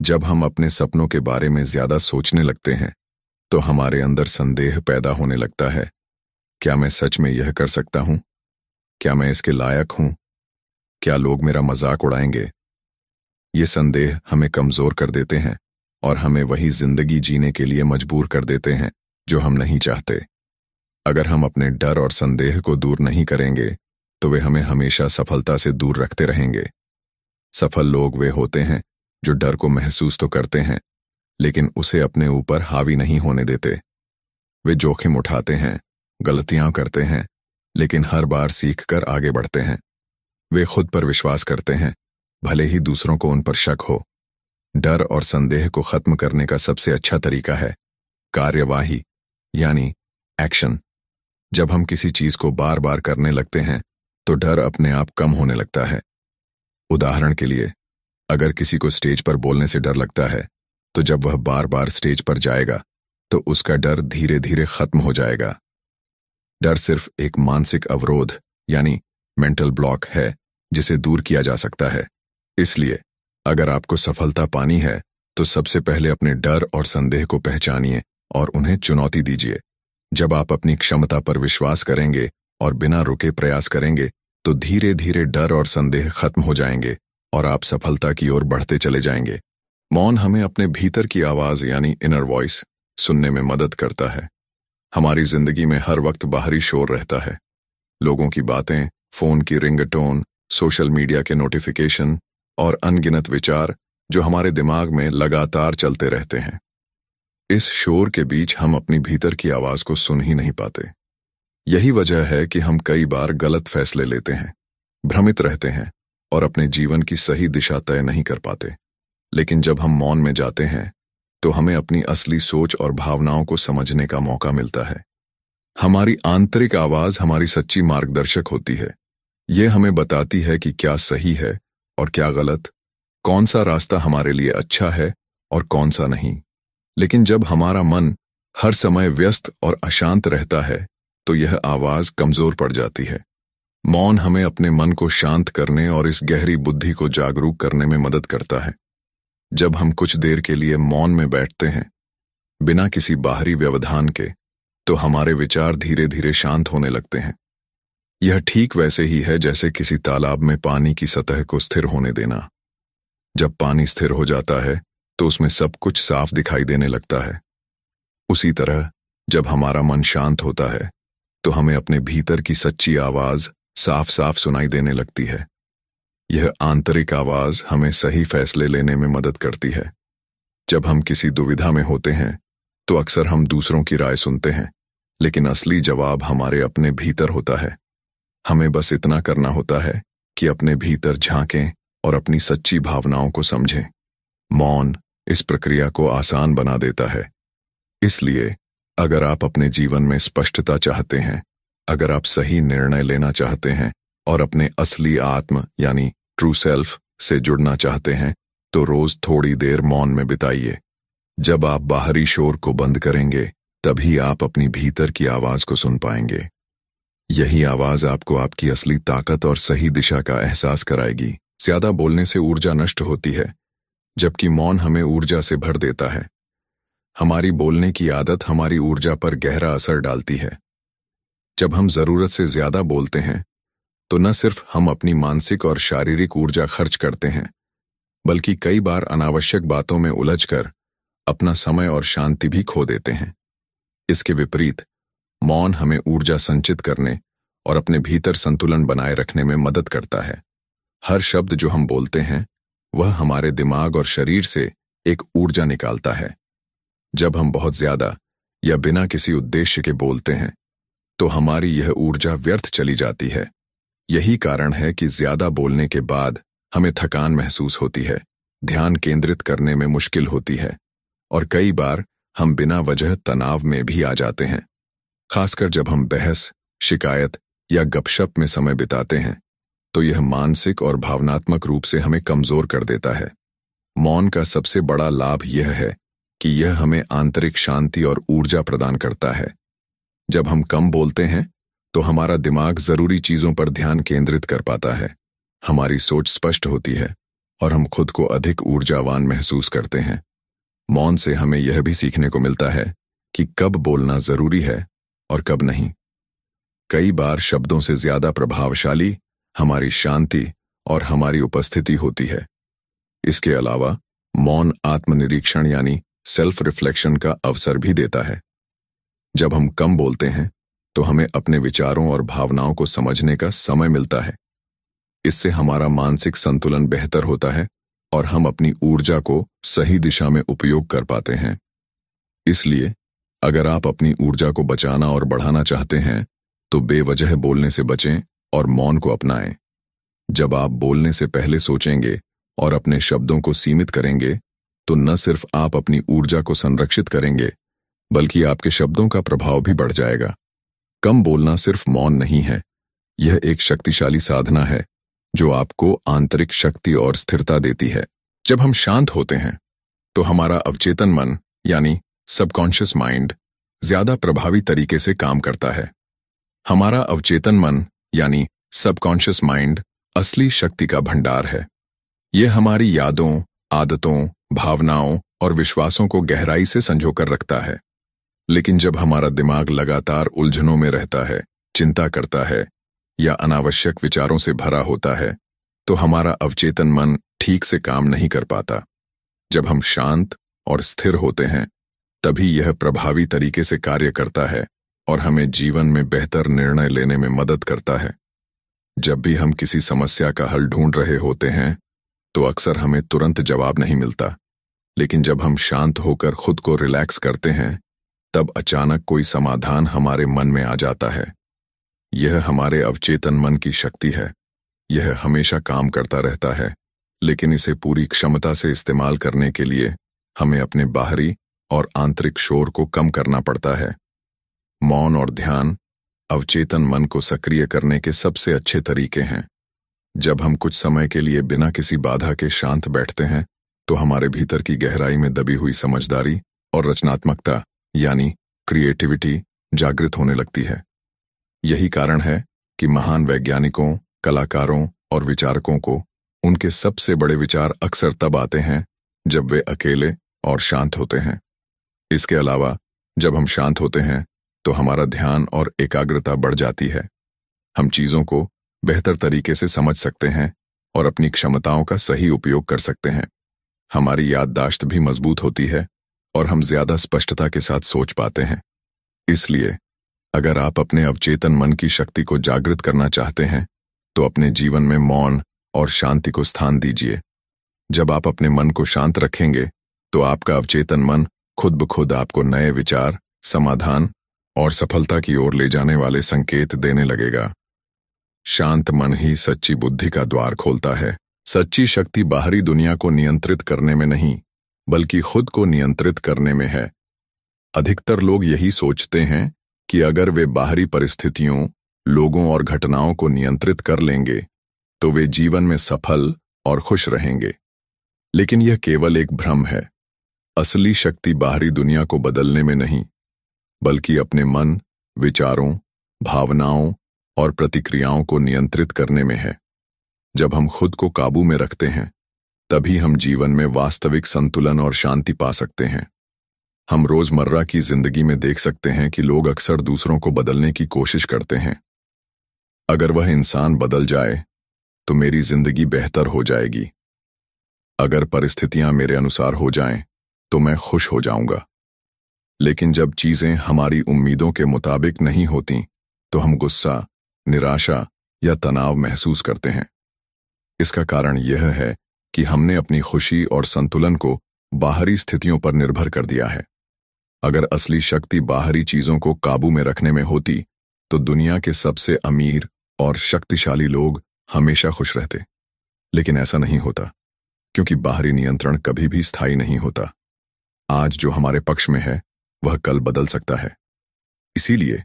जब हम अपने सपनों के बारे में ज़्यादा सोचने लगते हैं तो हमारे अंदर संदेह पैदा होने लगता है। क्या मैं सच में यह कर सकता हूँ? क्या मैं इसके लायक हूँ? क्या लोग मेरा मज़ाक उड़ाएँगे? ये संदेह हमें कमज़ोर कर देते हैं और हमें वही ज़िंदगी जीने के लिए मजबूर कर देते हैं जो हम नहीं चाहते। अगर हम अपने डर और संदेह को दूर नहीं करेंगे तो वे हमें हमेशा सफलता से दूर रखते रहेंगे। सफल लोग वे होते हैं जो डर को महसूस तो करते हैं, लेकिन उसे अपने ऊपर हावी नहीं होने देते। वे जोखिम उठाते हैं, गलतियाँ करते हैं, लेकिन हर बार सीखकर आगे बढ़ते हैं। वे खुद पर विश्वास करते हैं, भले ही दूसरों को उन पर शक हो। डर और संदेह को खत्म करने का सबसे अच्छा तरीका है कार्यवाही, यानी एक्शन। जब हम किसी चीज़ को बार बार करने लगते हैं तो डर अपने आप कम होने लगता है। उदाहरण के लिए, अगर किसी को स्टेज पर बोलने से डर लगता है तो जब वह बार बार स्टेज पर जाएगा तो उसका डर धीरे धीरे खत्म हो जाएगा। डर सिर्फ़ एक मानसिक अवरोध, यानी मेंटल ब्लॉक है, जिसे दूर किया जा सकता है। इसलिए, अगर आपको सफलता पानी है तो सबसे पहले अपने डर और संदेह को पहचानिए और उन्हें चुनौती दीजिए। जब आप अपनी क्षमता पर विश्वास करेंगे और बिना रुके प्रयास करेंगे तो धीरे धीरे डर और संदेह खत्म हो जाएँगे और आप सफलता की ओर बढ़ते चले जाएँगे। मौन हमें अपने भीतर की आवाज़ यानी इनर वॉइस सुनने में मदद करता है। हमारी ज़िंदगी में हर वक्त बाहरी शोर रहता है। लोगों की बातें, फ़ोन की रिंगटोन, सोशल मीडिया के नोटिफिकेशन और अनगिनत विचार जो हमारे दिमाग में लगातार चलते रहते हैं। इस शोर के बीच हम अपनी भीतर की आवाज़ को सुन ही नहीं पाते। यही वजह है कि हम कई बार गलत फैसले लेते हैं, भ्रमित रहते हैं और अपने जीवन की सही दिशा तय नहीं कर पाते। लेकिन जब हम मौन में जाते हैं तो हमें अपनी असली सोच और भावनाओं को समझने का मौका मिलता है। हमारी आंतरिक आवाज़ हमारी सच्ची मार्गदर्शक होती है। ये हमें बताती है कि क्या सही है और क्या गलत, कौन सा रास्ता हमारे लिए अच्छा है और कौन सा नहीं। लेकिन जब हमारा मन हर समय व्यस्त और अशांत रहता है तो यह आवाज़ कमज़ोर पड़ जाती है। मौन हमें अपने मन को शांत करने और इस गहरी बुद्धि को जागरूक करने में मदद करता है। जब हम कुछ देर के लिए मौन में बैठते हैं, बिना किसी बाहरी व्यवधान के तो हमारे विचार धीरे धीरे शांत होने लगते हैं। यह ठीक वैसे ही है जैसे किसी तालाब में पानी की सतह को स्थिर होने देना। जब पानी स्थिर हो जाता है तो उसमें सब कुछ साफ़ दिखाई देने लगता है। उसी तरह, जब हमारा मन शांत होता है तो हमें अपने भीतर की सच्ची आवाज़ साफ़ साफ़ सुनाई देने लगती है। यह आंतरिक आवाज़ हमें सही फैसले लेने में मदद करती है। जब हम किसी दुविधा में होते हैं तो अक्सर हम दूसरों की राय सुनते हैं, लेकिन असली जवाब हमारे अपने भीतर होता है। हमें बस इतना करना होता है कि अपने भीतर झांकें और अपनी सच्ची भावनाओं को समझें। मौन इस प्रक्रिया को आसान बना देता है। इसलिए अगर आप अपने जीवन में स्पष्टता चाहते हैं, अगर आप सही निर्णय लेना चाहते हैं और अपने असली आत्म, यानी ट्रू सेल्फ से जुड़ना चाहते हैं तो रोज थोड़ी देर मौन में बिताइए। जब आप बाहरी शोर को बंद करेंगे, तभी आप अपनी भीतर की आवाज़ को सुन पाएँगे। यही आवाज़ आपको आपकी असली ताकत और सही दिशा का एहसास कराएगी। ज़्यादा बोलने से ऊर्जा नष्ट होती है, जबकि मौन हमें ऊर्जा से भर देता है। हमारी बोलने की आदत हमारी ऊर्जा पर गहरा असर डालती है। जब हम ज़रूरत से ज़्यादा बोलते हैं तो न सिर्फ़ हम अपनी मानसिक और शारीरिक ऊर्जा खर्च करते हैं, बल्कि कई बार अनावश्यक बातों में उलझकर अपना समय और शांति भी खो देते हैं। इसके विपरीत, मौन हमें ऊर्जा संचित करने और अपने भीतर संतुलन बनाए रखने में मदद करता है। हर शब्द जो हम बोलते हैं, वह हमारे दिमाग और शरीर से एक ऊर्जा निकालता है। जब हम बहुत ज़्यादा या बिना किसी उद्देश्य के बोलते हैं तो हमारी यह ऊर्जा व्यर्थ चली जाती है। यही कारण है कि ज़्यादा बोलने के बाद हमें थकान महसूस होती है, ध्यान केंद्रित करने में मुश्किल होती है, और कई बार हम बिना वजह तनाव में भी आ जाते हैं। खासकर जब हम बहस, शिकायत या गपशप में समय बिताते हैं तो यह मानसिक और भावनात्मक रूप से हमें कमज़ोर कर देता है। मौन का सबसे बड़ा लाभ यह है कि यह हमें आंतरिक शांति और ऊर्जा प्रदान करता है। जब हम कम बोलते हैं तो हमारा दिमाग ज़रूरी चीज़ों पर ध्यान केंद्रित कर पाता है। हमारी सोच स्पष्ट होती है और हम खुद को अधिक ऊर्जावान महसूस करते हैं। मौन से हमें यह भी सीखने को मिलता है कि कब बोलना ज़रूरी है और कब नहीं। कई बार शब्दों से ज़्यादा प्रभावशाली हमारी शांति और हमारी उपस्थिति होती है। इसके अलावा, मौन आत्मनिरीक्षण यानी सेल्फ रिफ्लेक्शन का अवसर भी देता है। जब हम कम बोलते हैं तो हमें अपने विचारों और भावनाओं को समझने का समय मिलता है। इससे हमारा मानसिक संतुलन बेहतर होता है और हम अपनी ऊर्जा को सही दिशा में उपयोग कर पाते हैं। इसलिए, अगर आप अपनी ऊर्जा को बचाना और बढ़ाना चाहते हैं तो बेवजह बोलने से बचें और मौन को अपनाएँ। जब आप बोलने से पहले सोचेंगे और अपने शब्दों को सीमित करेंगे तो न सिर्फ़ आप अपनी ऊर्जा को संरक्षित करेंगे, बल्कि आपके शब्दों का प्रभाव भी बढ़ जाएगा। कम बोलना सिर्फ़ मौन नहीं है, यह एक शक्तिशाली साधना है, जो आपको आंतरिक शक्ति और स्थिरता देती है। जब हम शांत होते हैं तो हमारा अवचेतन मन, यानी सबकॉन्शियस माइंड, ज़्यादा प्रभावी तरीके से काम करता है। हमारा अवचेतन मन, यानी सबकॉन्शियस माइंड, असली शक्ति का भंडार है। यह हमारी यादों, आदतों भावनाओं और विश्वासों को गहराई से संजोकर रखता है। लेकिन जब हमारा दिमाग लगातार उलझनों में रहता है, चिंता करता है, या अनावश्यक विचारों से भरा होता है तो हमारा अवचेतन मन ठीक से काम नहीं कर पाता। जब हम शांत और स्थिर होते हैं, तभी यह प्रभावी तरीके से कार्य करता है और हमें जीवन में बेहतर निर्णय लेने में मदद करता है। जब भी हम किसी समस्या का हल ढूंढ रहे होते हैं तो अक्सर हमें तुरंत जवाब नहीं मिलता। लेकिन जब हम शांत होकर खुद को रिलैक्स करते हैं, तब अचानक कोई समाधान हमारे मन में आ जाता है। यह हमारे अवचेतन मन की शक्ति है। यह हमेशा काम करता रहता है, लेकिन इसे पूरी क्षमता से इस्तेमाल करने के लिए हमें अपने बाहरी और आंतरिक शोर को कम करना पड़ता है। मौन और ध्यान अवचेतन मन को सक्रिय करने के सबसे अच्छे तरीके हैं। जब हम कुछ समय के लिए बिना किसी बाधा के शांत बैठते हैं तो हमारे भीतर की गहराई में दबी हुई समझदारी और रचनात्मकता, यानी क्रिएटिविटी जागृत होने लगती है। यही कारण है कि महान वैज्ञानिकों, कलाकारों और विचारकों को उनके सबसे बड़े विचार अक्सर तब आते हैं, जब वे अकेले और शांत होते हैं। इसके अलावा, जब हम शांत होते हैं तो हमारा ध्यान और एकाग्रता बढ़ जाती है। हम चीज़ों को बेहतर तरीके से समझ सकते हैं और अपनी क्षमताओं का सही उपयोग कर सकते हैं। हमारी याददाश्त भी मज़बूत होती है और हम ज़्यादा स्पष्टता के साथ सोच पाते हैं। इसलिए, अगर आप अपने अवचेतन मन की शक्ति को जागृत करना चाहते हैं तो अपने जीवन में मौन और शांति को स्थान दीजिए। जब आप अपने मन को शांत रखेंगे तो आपका अवचेतन मन खुद ब खुद आपको नए विचार, समाधान और सफलता की ओर ले जाने वाले संकेत देने लगेगा। शांत मन ही सच्ची बुद्धि का द्वार खोलता है। सच्ची शक्ति बाहरी दुनिया को नियंत्रित करने में नहीं, बल्कि खुद को नियंत्रित करने में है। अधिकतर लोग यही सोचते हैं कि अगर वे बाहरी परिस्थितियों, लोगों और घटनाओं को नियंत्रित कर लेंगे तो वे जीवन में सफल और खुश रहेंगे। लेकिन यह केवल एक भ्रम है। असली शक्ति बाहरी दुनिया को बदलने में नहीं, बल्कि अपने मन, विचारों, भावनाओं और प्रतिक्रियाओं को नियंत्रित करने में है। जब हम खुद को काबू में रखते हैं तभी हम जीवन में वास्तविक संतुलन और शांति पा सकते हैं। हम रोज़मर्रा की ज़िंदगी में देख सकते हैं कि लोग अक्सर दूसरों को बदलने की कोशिश करते हैं। अगर वह इंसान बदल जाए तो मेरी ज़िंदगी बेहतर हो जाएगी। अगर परिस्थितियाँ मेरे अनुसार हो जाएँ, तो मैं खुश हो जाऊँगा। लेकिन जब चीज़ें हमारी उम्मीदों के मुताबिक नहीं होती तो हम गुस्सा निराशा या तनाव महसूस करते हैं। इसका कारण यह है कि हमने अपनी खुशी और संतुलन को बाहरी स्थितियों पर निर्भर कर दिया है। अगर असली शक्ति बाहरी चीज़ों को काबू में रखने में होती तो दुनिया के सबसे अमीर और शक्तिशाली लोग हमेशा खुश रहते। लेकिन ऐसा नहीं होता, क्योंकि बाहरी नियंत्रण कभी भी स्थायी नहीं होता। आज जो हमारे पक्ष में है, वह कल बदल सकता है। इसीलिए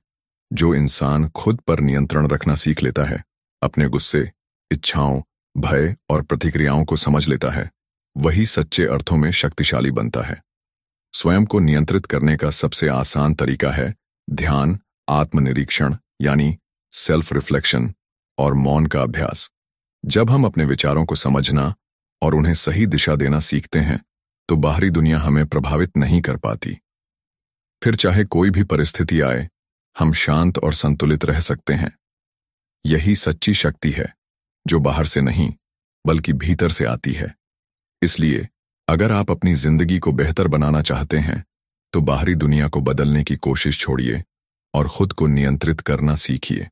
जो इंसान खुद पर नियंत्रण रखना सीख लेता है, अपने गुस्से, इच्छाओं, भय और प्रतिक्रियाओं को समझ लेता है, वही सच्चे अर्थों में शक्तिशाली बनता है। स्वयं को नियंत्रित करने का सबसे आसान तरीका है ध्यान, आत्मनिरीक्षण, यानी सेल्फ रिफ्लेक्शन और मौन का अभ्यास। जब हम अपने विचारों को समझना और उन्हें सही दिशा देना सीखते हैं तो बाहरी दुनिया हमें प्रभावित नहीं कर पाती। फिर चाहे कोई भी परिस्थिति आए हम शांत और संतुलित रह सकते हैं। यही सच्ची शक्ति है, जो बाहर से नहीं, बल्कि भीतर से आती है। इसलिए, अगर आप अपनी ज़िंदगी को बेहतर बनाना चाहते हैं तो बाहरी दुनिया को बदलने की कोशिश छोड़िए और खुद को नियंत्रित करना सीखिए।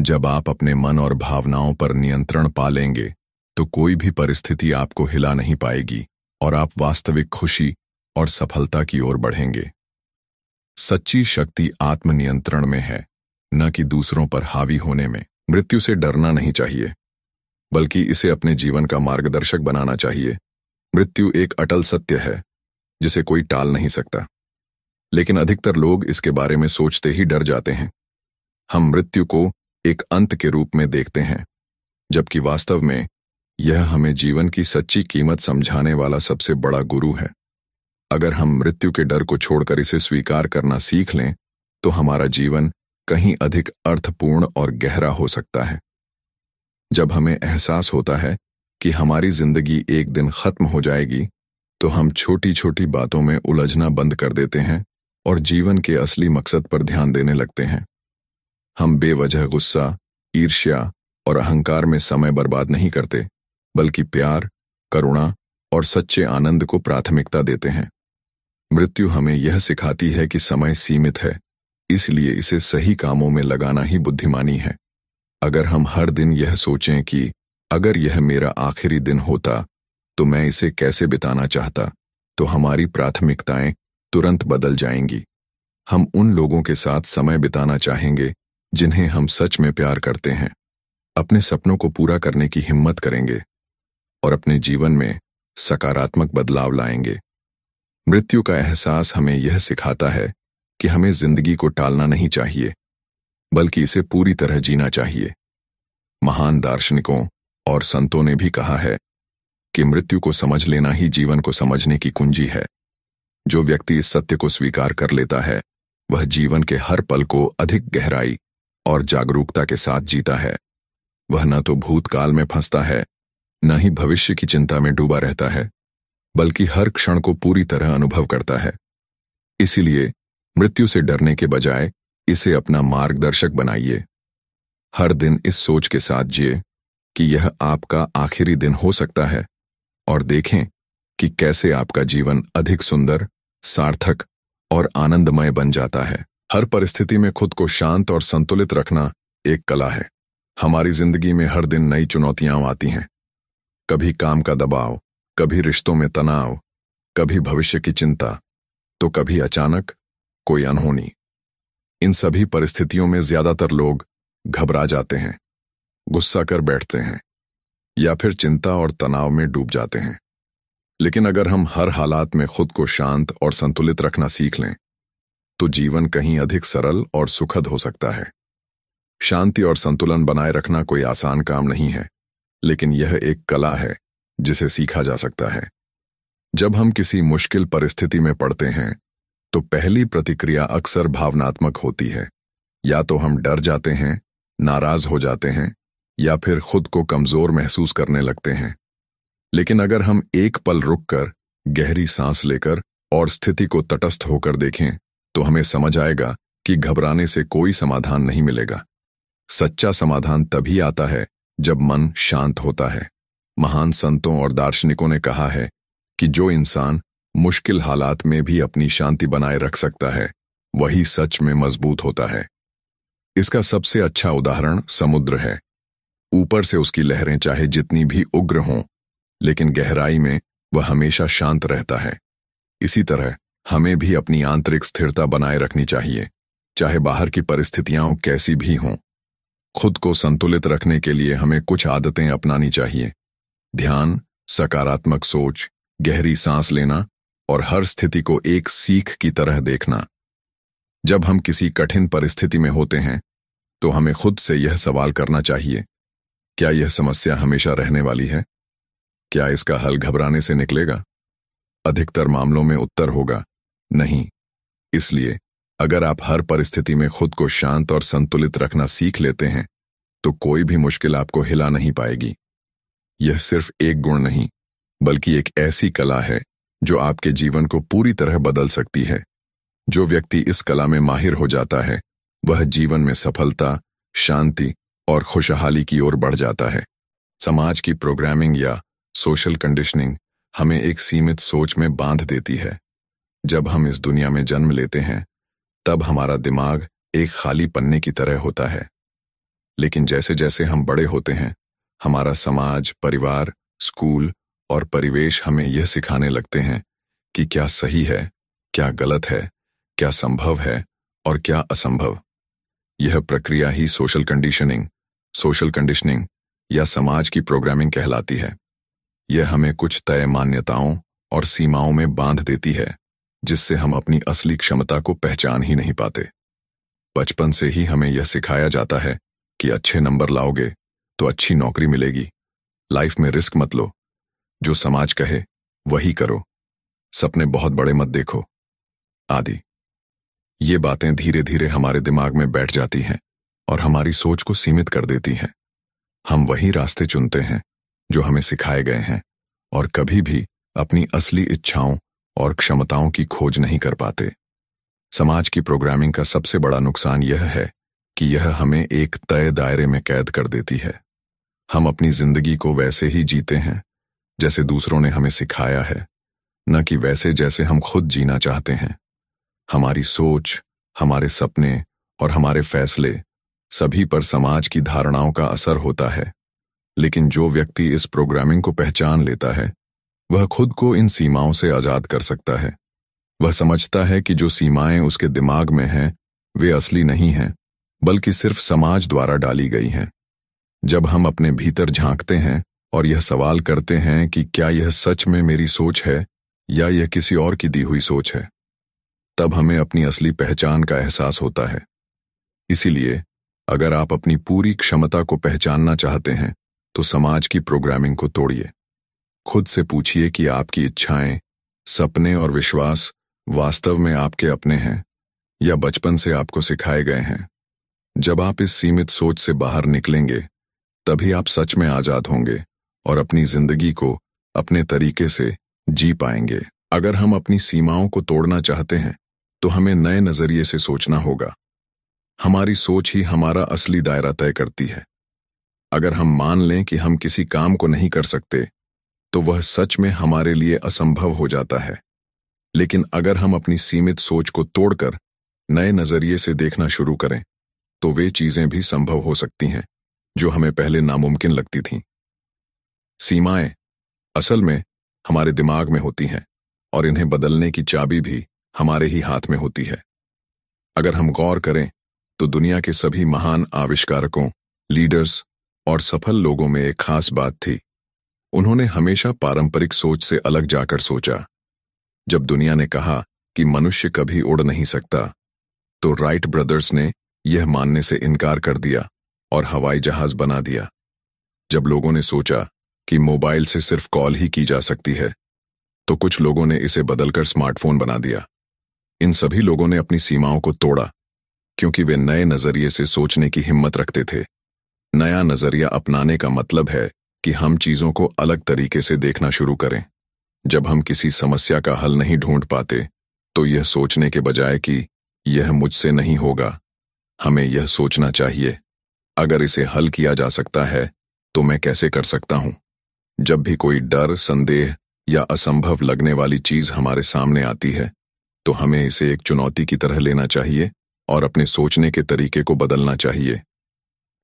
जब आप अपने मन और भावनाओं पर नियंत्रण पा लेंगे तो कोई भी परिस्थिति आपको हिला नहीं पाएगी और आप वास्तविक खुशी और सफलता की ओर बढ़ेंगे। सच्ची शक्ति आत्मनियंत्रण में है, न कि दूसरों पर हावी होने में। मृत्यु से डरना नहीं चाहिए, बल्कि इसे अपने जीवन का मार्गदर्शक बनाना चाहिए। मृत्यु एक अटल सत्य है, जिसे कोई टाल नहीं सकता। लेकिन अधिकतर लोग इसके बारे में सोचते ही डर जाते हैं। हम मृत्यु को एक अंत के रूप में देखते हैं, जबकि वास्तव में यह हमें जीवन की सच्ची कीमत समझाने वाला सबसे बड़ा गुरु है। अगर हम मृत्यु के डर को छोड़कर इसे स्वीकार करना सीख लें तो हमारा जीवन कहीं अधिक अर्थपूर्ण और गहरा हो सकता है। जब हमें एहसास होता है कि हमारी ज़िंदगी एक दिन खत्म हो जाएगी तो हम छोटी छोटी बातों में उलझना बंद कर देते हैं और जीवन के असली मकसद पर ध्यान देने लगते हैं। हम बेवजह गुस्सा, ईर्ष्या और अहंकार में समय बर्बाद नहीं करते, बल्कि प्यार, करुणा और सच्चे आनंद को प्राथमिकता देते हैं। मृत्यु हमें यह सिखाती है कि समय सीमित है, इसलिए इसे सही कामों में लगाना ही बुद्धिमानी है। अगर हम हर दिन यह सोचें कि अगर यह मेरा आखिरी दिन होता तो मैं इसे कैसे बिताना चाहता तो हमारी प्राथमिकताएँ तुरंत बदल जाएँगी। हम उन लोगों के साथ समय बिताना चाहेंगे, जिन्हें हम सच में प्यार करते हैं। अपने सपनों को पूरा करने की हिम्मत करेंगे और अपने जीवन में सकारात्मक बदलाव लाएँगे। मृत्यु का एहसास हमें यह सिखाता है कि हमें ज़िंदगी को टालना नहीं चाहिए, बल्कि इसे पूरी तरह जीना चाहिए। महान दार्शनिकों और संतों ने भी कहा है कि मृत्यु को समझ लेना ही जीवन को समझने की कुंजी है। जो व्यक्ति इस सत्य को स्वीकार कर लेता है, वह जीवन के हर पल को अधिक गहराई और जागरूकता के साथ जीता है। वह न तो भूतकाल में फंसता है, न ही भविष्य की चिंता में डूबा रहता है। बल्कि हर क्षण को पूरी तरह अनुभव करता है। इसीलिए मृत्यु से डरने के बजाय इसे अपना मार्गदर्शक बनाइए। हर दिन इस सोच के साथ जिए कि यह आपका आखिरी दिन हो सकता है और देखें कि कैसे आपका जीवन अधिक सुंदर, सार्थक और आनंदमय बन जाता है। हर परिस्थिति में खुद को शांत और संतुलित रखना एक कला है। हमारी ज़िंदगी में हर दिन नई चुनौतियाँ आती हैं। कभी काम का दबाव कभी रिश्तों में तनाव, कभी भविष्य की चिंता तो कभी अचानक कोई अनहोनी। इन सभी परिस्थितियों में ज़्यादातर लोग घबरा जाते हैं, गुस्सा कर बैठते हैं, या फिर चिंता और तनाव में डूब जाते हैं। लेकिन अगर हम हर हालात में खुद को शांत और संतुलित रखना सीख लें तो जीवन कहीं अधिक सरल और सुखद हो सकता है। शांति और संतुलन बनाए रखना कोई आसान काम नहीं है, लेकिन यह एक कला है। जिसे सीखा जा सकता है। जब हम किसी मुश्किल परिस्थिति में पड़ते हैं तो पहली प्रतिक्रिया अक्सर भावनात्मक होती है। या तो हम डर जाते हैं, नाराज़ हो जाते हैं, या फिर खुद को कमज़ोर महसूस करने लगते हैं। लेकिन अगर हम एक पल रुककर, गहरी सांस लेकर और स्थिति को तटस्थ होकर देखें तो हमें समझ आएगा कि घबराने से कोई समाधान नहीं मिलेगा। सच्चा समाधान तभी आता है जब मन शांत होता है। महान संतों और दार्शनिकों ने कहा है कि जो इंसान मुश्किल हालात में भी अपनी शांति बनाए रख सकता है, वही सच में मज़बूत होता है। इसका सबसे अच्छा उदाहरण समुद्र है। ऊपर से उसकी लहरें चाहे जितनी भी उग्र हों, लेकिन गहराई में वह हमेशा शांत रहता है। इसी तरह, हमें भी अपनी आंतरिक स्थिरता बनाए रखनी चाहिए, चाहे बाहर की परिस्थितियाँ कैसी भी हों। खुद को संतुलित रखने के लिए हमें कुछ आदतें अपनानी चाहिए। ध्यान, सकारात्मक सोच, गहरी सांस लेना और हर स्थिति को एक सीख की तरह देखना। जब हम किसी कठिन परिस्थिति में होते हैं तो हमें खुद से यह सवाल करना चाहिए, क्या यह समस्या हमेशा रहने वाली है? क्या इसका हल घबराने से निकलेगा? अधिकतर मामलों में उत्तर होगा, नहीं। इसलिए, अगर आप हर परिस्थिति में खुद को शांत और संतुलित रखना सीख लेते हैं तो कोई भी मुश्किल आपको हिला नहीं पाएगी। यह सिर्फ़ एक गुण नहीं, बल्कि एक ऐसी कला है, जो आपके जीवन को पूरी तरह बदल सकती है। जो व्यक्ति इस कला में माहिर हो जाता है, वह जीवन में सफलता, शांति और खुशहाली की ओर बढ़ जाता है। समाज की प्रोग्रामिंग या सोशल कंडीशनिंग हमें एक सीमित सोच में बाँध देती है। जब हम इस दुनिया में जन्म लेते हैं, तब हमारा दिमाग एक खाली पन्ने की तरह होता है। लेकिन जैसे जैसे हम बड़े होते हैं हमारा समाज, परिवार, स्कूल और परिवेश हमें यह सिखाने लगते हैं कि क्या सही है, क्या गलत है, क्या संभव है और क्या असंभव। यह प्रक्रिया ही सोशल कंडीशनिंग सोशल कंडीशनिंग या समाज की प्रोग्रामिंग कहलाती है। यह हमें कुछ तय मान्यताओं और सीमाओं में बाँध देती है, जिससे हम अपनी असली क्षमता को पहचान ही नहीं पाते। बचपन से ही हमें यह सिखाया जाता है कि अच्छे नंबर लाओगे तो अच्छी नौकरी मिलेगी। लाइफ में रिस्क मत लो। जो समाज कहे, वही करो। सपने बहुत बड़े मत देखो। आदि। ये बातें धीरे धीरे हमारे दिमाग में बैठ जाती हैं और हमारी सोच को सीमित कर देती हैं। हम वही रास्ते चुनते हैं जो हमें सिखाए गए हैं और कभी भी अपनी असली इच्छाओं और क्षमताओं की खोज नहीं कर पाते। समाज की प्रोग्रामिंग का सबसे बड़ा नुकसान यह है कि यह हमें एक तय दायरे में कैद कर देती है। हम अपनी ज़िंदगी को वैसे ही जीते हैं, जैसे दूसरों ने हमें सिखाया है, न कि वैसे जैसे हम खुद जीना चाहते हैं। हमारी सोच, हमारे सपने और हमारे फैसले सभी पर समाज की धारणाओं का असर होता है। लेकिन जो व्यक्ति इस प्रोग्रामिंग को पहचान लेता है, वह खुद को इन सीमाओं से आज़ाद कर सकता है। वह समझता है कि जो सीमाएँ उसके दिमाग में हैं, वे असली नहीं हैं, बल्कि सिर्फ़ समाज द्वारा डाली गई हैं। जब हम अपने भीतर झांकते हैं और यह सवाल करते हैं कि क्या यह सच में मेरी सोच है या यह किसी और की दी हुई सोच है, तब हमें अपनी असली पहचान का एहसास होता है। इसीलिए, अगर आप अपनी पूरी क्षमता को पहचानना चाहते हैं तो समाज की प्रोग्रामिंग को तोड़िए। खुद से पूछिए कि आपकी इच्छाएँ, सपने और विश्वास वास्तव में आपके अपने हैं या बचपन से आपको सिखाए गए हैं। जब आप इस सीमित सोच से बाहर निकलेंगे तभी आप सच में आज़ाद होंगे और अपनी ज़िंदगी को अपने तरीके से जी पाएँगे। अगर हम अपनी सीमाओं को तोड़ना चाहते हैं तो हमें नए नज़रिए से सोचना होगा। हमारी सोच ही हमारा असली दायरा तय करती है। अगर हम मान लें कि हम किसी काम को नहीं कर सकते तो वह सच में हमारे लिए असंभव हो जाता है। लेकिन अगर हम अपनी सीमित सोच को तोड़कर नए नज़रिए से देखना शुरू करें तो वे चीज़ें भी संभव हो सकती हैं। जो हमें पहले नामुमकिन लगती थीं। सीमाएँ असल में हमारे दिमाग में होती हैं और इन्हें बदलने की चाबी भी हमारे ही हाथ में होती है। अगर हम गौर करें तो दुनिया के सभी महान आविष्कारकों, लीडर्स और सफल लोगों में एक खास बात थी। उन्होंने हमेशा पारंपरिक सोच से अलग जाकर सोचा। जब दुनिया ने कहा कि मनुष्य कभी उड़ नहीं सकता तो राइट ब्रदर्स ने यह मानने से इनकार कर दिया। और हवाई जहाज़ बना दिया। जब लोगों ने सोचा कि मोबाइल से सिर्फ़ कॉल ही की जा सकती है तो कुछ लोगों ने इसे बदलकर स्मार्टफ़ोन बना दिया। इन सभी लोगों ने अपनी सीमाओं को तोड़ा, क्योंकि वे नए नज़रिए से सोचने की हिम्मत रखते थे। नया नज़रिया अपनाने का मतलब है कि हम चीज़ों को अलग तरीके से देखना शुरू करें। जब हम किसी समस्या का हल नहीं ढूंढ पाते तो यह सोचने के बजाय कि यह मुझसे नहीं होगा। हमें यह सोचना चाहिए। अगर इसे हल किया जा सकता है तो मैं कैसे कर सकता हूँ? जब भी कोई डर, संदेह या असंभव लगने वाली चीज़ हमारे सामने आती है तो हमें इसे एक चुनौती की तरह लेना चाहिए और अपने सोचने के तरीके को बदलना चाहिए।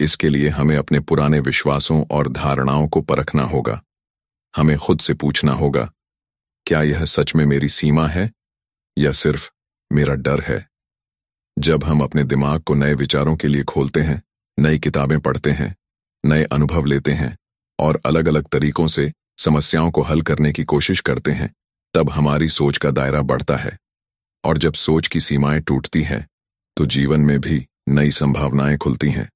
इसके लिए हमें अपने पुराने विश्वासों और धारणाओं को परखना होगा। हमें खुद से पूछना होगा, क्या यह सच में मेरी सीमा है या सिर्फ़ मेरा डर है? जब हम अपने दिमाग को नए विचारों के लिए खोलते हैं नई किताबें पढ़ते हैं, नए अनुभव लेते हैं और अलग अलग तरीकों से समस्याओं को हल करने की कोशिश करते हैं, तब हमारी सोच का दायरा बढ़ता है। और जब सोच की सीमाएँ टूटती हैं तो जीवन में भी नई संभावनाएँ खुलती हैं।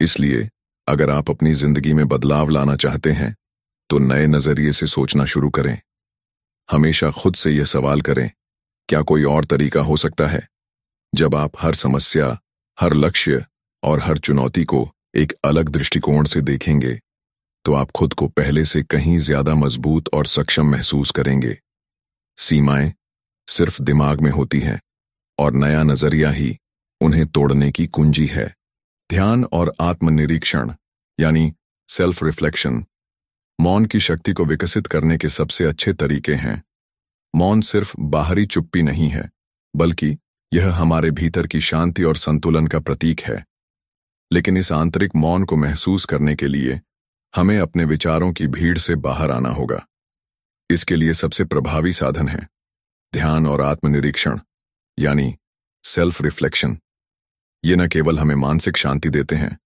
इसलिए अगर आप अपनी ज़िंदगी में बदलाव लाना चाहते हैं तो नए नज़रिए से सोचना शुरू करें। हमेशा खुद से यह सवाल करें, क्या कोई और तरीका हो सकता है? जब आप हर समस्या, हर लक्ष्य और हर चुनौती को एक अलग दृष्टिकोण से देखेंगे तो आप खुद को पहले से कहीं ज़्यादा मज़बूत और सक्षम महसूस करेंगे। सीमाएँ सिर्फ़ दिमाग में होती हैं, और नया नज़रिया ही उन्हें तोड़ने की कुंजी है। ध्यान और आत्मनिरीक्षण, यानी सेल्फ रिफ्लेक्शन मौन की शक्ति को विकसित करने के सबसे अच्छे तरीके हैं। मौन सिर्फ़ बाहरी चुप्पी नहीं है, बल्कि यह हमारे भीतर की शांति और संतुलन का प्रतीक है। लेकिन इस आंतरिक मौन को महसूस करने के लिए हमें अपने विचारों की भीड़ से बाहर आना होगा। इसके लिए सबसे प्रभावी साधन है ध्यान और आत्मनिरीक्षण, यानी सेल्फ रिफ्लेक्शन ये न केवल हमें मानसिक शांति देते हैं,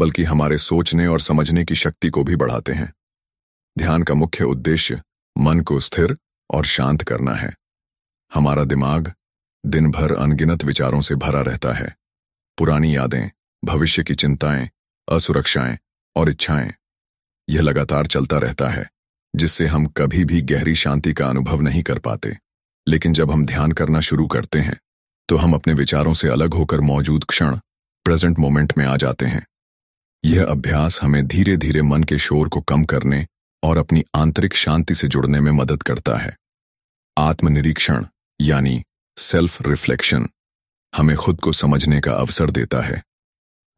बल्कि हमारे सोचने और समझने की शक्ति को भी बढ़ाते हैं। ध्यान का मुख्य उद्देश्य मन को स्थिर और शांत करना है। हमारा दिमाग दिन भर अनगिनत विचारों से भरा रहता है। पुरानी यादें भविष्य की चिंताएँ, असुरक्षाएँ और इच्छाएँ। यह लगातार चलता रहता है, जिससे हम कभी भी गहरी शांति का अनुभव नहीं कर पाते। लेकिन जब हम ध्यान करना शुरू करते हैं तो हम अपने विचारों से अलग होकर मौजूद क्षण, प्रेजेंट मोमेंट में आ जाते हैं। यह अभ्यास हमें धीरे धीरे मन के शोर को कम करने और अपनी आंतरिक शांति से जुड़ने में मदद करता है। आत्मनिरीक्षण, यानी सेल्फ रिफ्लेक्शन हमें खुद को समझने का अवसर देता है।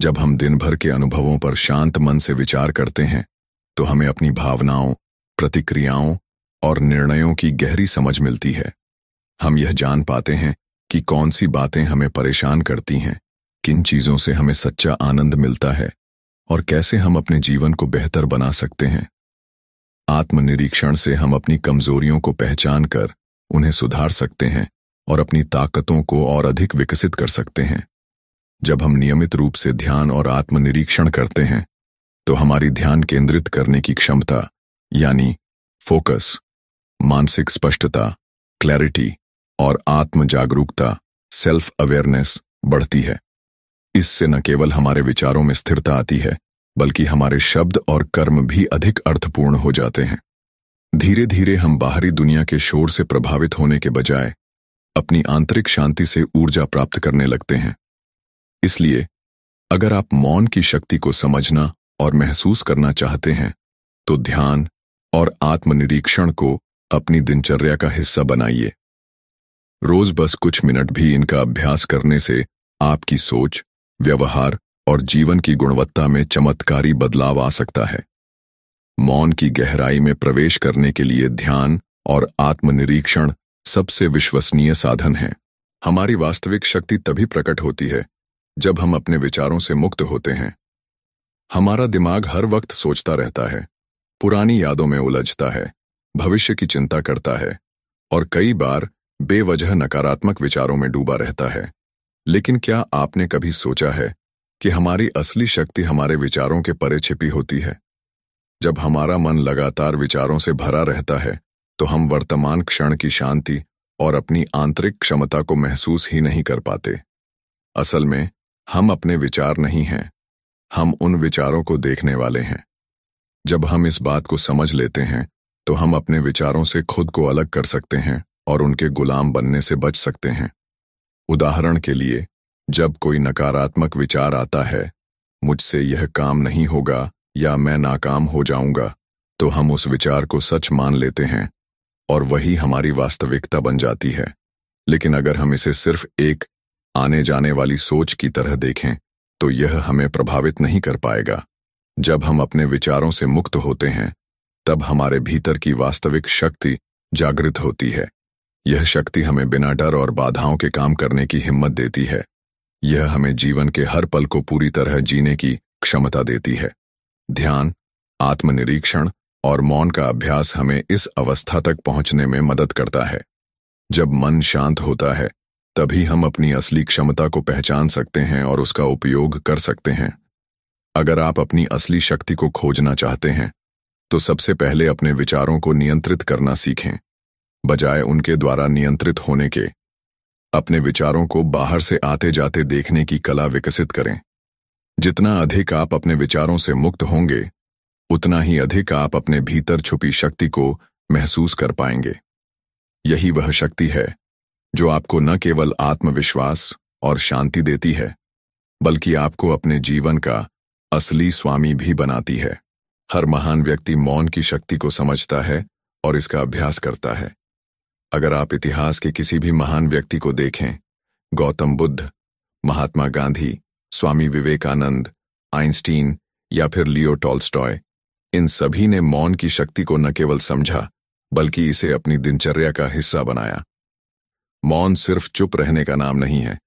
जब हम दिन भर के अनुभवों पर शांत मन से विचार करते हैं तो हमें अपनी भावनाओं, प्रतिक्रियाओं और निर्णयों की गहरी समझ मिलती है। हम यह जान पाते हैं कि कौन सी बातें हमें परेशान करती हैं, किन चीज़ों से हमें सच्चा आनंद मिलता है, और कैसे हम अपने जीवन को बेहतर बना सकते हैं। आत्मनिरीक्षण से हम अपनी कमजोरियों को पहचान कर उन्हें सुधार सकते हैं और अपनी ताकतों को और अधिक विकसित कर सकते हैं। जब हम नियमित रूप से ध्यान और आत्मनिरीक्षण करते हैं तो हमारी ध्यान केंद्रित करने की क्षमता, यानी फोकस, मानसिक स्पष्टता, क्लैरिटी और आत्म जागरूकता सेल्फ अवेयरनेस बढ़ती है। इससे न केवल हमारे विचारों में स्थिरता आती है, बल्कि हमारे शब्द और कर्म भी अधिक अर्थपूर्ण हो जाते हैं। धीरे धीरे हम बाहरी दुनिया के शोर से प्रभावित होने के बजाय अपनी आंतरिक शांति से ऊर्जा प्राप्त करने लगते हैं। इसलिए, अगर आप मौन की शक्ति को समझना और महसूस करना चाहते हैं तो ध्यान और आत्मनिरीक्षण को अपनी दिनचर्या का हिस्सा बनाइए। रोज बस कुछ मिनट भी इनका अभ्यास करने से आपकी सोच, व्यवहार और जीवन की गुणवत्ता में चमत्कारी बदलाव आ सकता है। मौन की गहराई में प्रवेश करने के लिए ध्यान और आत्मनिरीक्षण सबसे विश्वसनीय साधन है। हमारी वास्तविक शक्ति तभी प्रकट होती है जब हम अपने विचारों से मुक्त होते हैं, हमारा दिमाग हर वक्त सोचता रहता है, पुरानी यादों में उलझता है, भविष्य की चिंता करता है, और कई बार बेवजह नकारात्मक विचारों में डूबा रहता है। लेकिन क्या आपने कभी सोचा है कि हमारी असली शक्ति हमारे विचारों के परे छिपी होती है? जब हमारा मन लगातार विचारों से भरा रहता है तो हम वर्तमान क्षण की शांति और अपनी आंतरिक क्षमता को महसूस ही नहीं कर पाते। असल में हम अपने विचार नहीं हैं, हम उन विचारों को देखने वाले हैं। जब हम इस बात को समझ लेते हैं तो हम अपने विचारों से खुद को अलग कर सकते हैं और उनके गुलाम बनने से बच सकते हैं। उदाहरण के लिए, जब कोई नकारात्मक विचार आता है, मुझसे यह काम नहीं होगा या मैं नाकाम हो जाऊँगा तो हम उस विचार को सच मान लेते हैं और वही हमारी वास्तविकता बन जाती है। लेकिन अगर हम इसे सिर्फ़ एक आने जाने वाली सोच की तरह देखें तो यह हमें प्रभावित नहीं कर पाएगा। जब हम अपने विचारों से मुक्त होते हैं, तब हमारे भीतर की वास्तविक शक्ति जागृत होती है। यह शक्ति हमें बिना डर और बाधाओं के काम करने की हिम्मत देती है। यह हमें जीवन के हर पल को पूरी तरह जीने की क्षमता देती है। ध्यान, आत्मनिरीक्षण और मौन का अभ्यास हमें इस अवस्था तक पहुँचने में मदद करता है। जब मन शांत होता है तभी हम अपनी असली क्षमता को पहचान सकते हैं और उसका उपयोग कर सकते हैं। अगर आप अपनी असली शक्ति को खोजना चाहते हैं तो सबसे पहले अपने विचारों को नियंत्रित करना सीखें, बजाय उनके द्वारा नियंत्रित होने के। अपने विचारों को बाहर से आते जाते देखने की कला विकसित करें। जितना अधिक आप अपने विचारों से मुक्त होंगे, उतना ही अधिक आप अपने भीतर छुपी शक्ति को महसूस कर पाएँगे। यही वह शक्ति है जो आपको न केवल आत्मविश्वास और शांति देती है, बल्कि आपको अपने जीवन का असली स्वामी भी बनाती है। हर महान व्यक्ति मौन की शक्ति को समझता है और इसका अभ्यास करता है। अगर आप इतिहास के किसी भी महान व्यक्ति को देखें, गौतम बुद्ध, महात्मा गांधी, स्वामी विवेकानंद, आइंस्टीन या फिर लियो टॉल्स्टॉय, इन सभी ने मौन की शक्ति को न केवल समझा, बल्कि इसे अपनी दिनचर्या का हिस्सा बनाया। मौन सिर्फ़ चुप रहने का नाम नहीं है,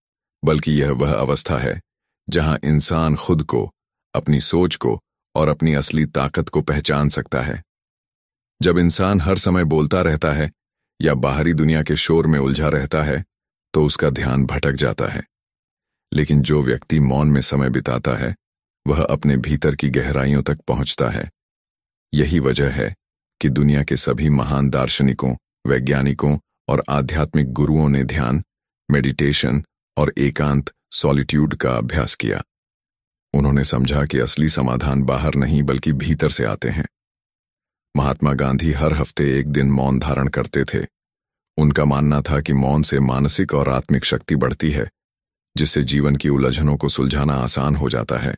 बल्कि यह वह अवस्था है जहाँ इंसान खुद को, अपनी सोच को और अपनी असली ताकत को पहचान सकता है। जब इंसान हर समय बोलता रहता है या बाहरी दुनिया के शोर में उलझा रहता है तो उसका ध्यान भटक जाता है। लेकिन जो व्यक्ति मौन में समय बिताता है, वह अपने भीतर की गहराइयों तक पहुँचता है। यही वजह है कि दुनिया के सभी महान दार्शनिकों, वैज्ञानिकों और आध्यात्मिक गुरुओं ने ध्यान मेडिटेशन और एकांत सॉलिट्यूड का अभ्यास किया। उन्होंने समझा कि असली समाधान बाहर नहीं बल्कि भीतर से आते हैं। महात्मा गांधी हर हफ़्ते एक दिन मौन धारण करते थे। उनका मानना था कि मौन से मानसिक और आत्मिक शक्ति बढ़ती है, जिससे जीवन की उलझनों को सुलझाना आसान हो जाता है।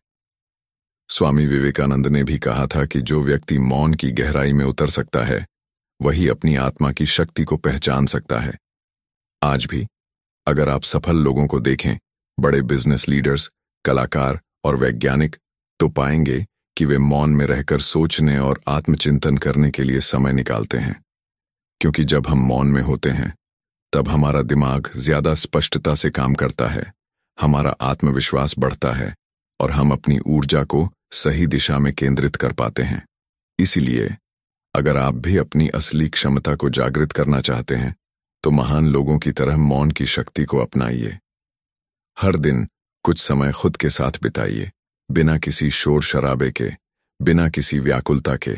स्वामी विवेकानंद ने भी कहा था कि जो व्यक्ति मौन की गहराई में उतर सकता है वही अपनी आत्मा की शक्ति को पहचान सकता है। आज भी, अगर आप सफल लोगों को देखें, बड़े बिज़नेस लीडर्स कलाकार और वैज्ञानिक तो पाएँगे कि वे मौन में रहकर सोचने और आत्मचिंतन करने के लिए समय निकालते हैं। क्योंकि जब हम मौन में होते हैं, तब हमारा दिमाग ज़्यादा स्पष्टता से काम करता है, हमारा आत्मविश्वास बढ़ता है और हम अपनी ऊर्जा को सही दिशा में केंद्रित कर पाते हैं। इसीलिए अगर आप भी अपनी असली क्षमता को जागृत करना चाहते हैं तो महान लोगों की तरह मौन की शक्ति को अपनाइए। हर दिन कुछ समय खुद के साथ बिताइए, बिना किसी शोर शराबे के, बिना किसी व्याकुलता के।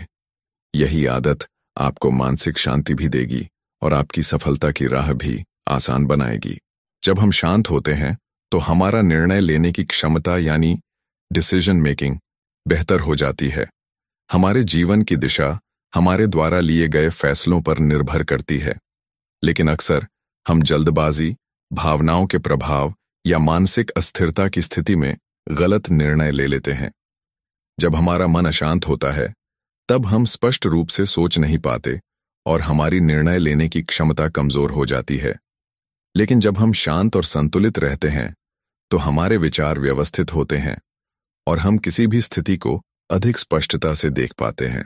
यही आदत आपको मानसिक शांति भी देगी और आपकी सफलता की राह भी आसान बनाएगी। जब हम शांत होते हैं तो हमारा निर्णय लेने की क्षमता यानी डिसीज़न मेकिंग बेहतर हो जाती है। हमारे जीवन की दिशा हमारे द्वारा लिए गए फैसलों पर निर्भर करती है। लेकिन अक्सर, हम जल्दबाजी, भावनाओं के प्रभाव या मानसिक अस्थिरता की स्थिति में गलत निर्णय ले लेते हैं। जब हमारा मन अशांत होता है, तब हम स्पष्ट रूप से सोच नहीं पाते और हमारी निर्णय लेने की क्षमता कमज़ोर हो जाती है। लेकिन जब हम शांत और संतुलित रहते हैं तो हमारे विचार व्यवस्थित होते हैं और हम किसी भी स्थिति को अधिक स्पष्टता से देख पाते हैं।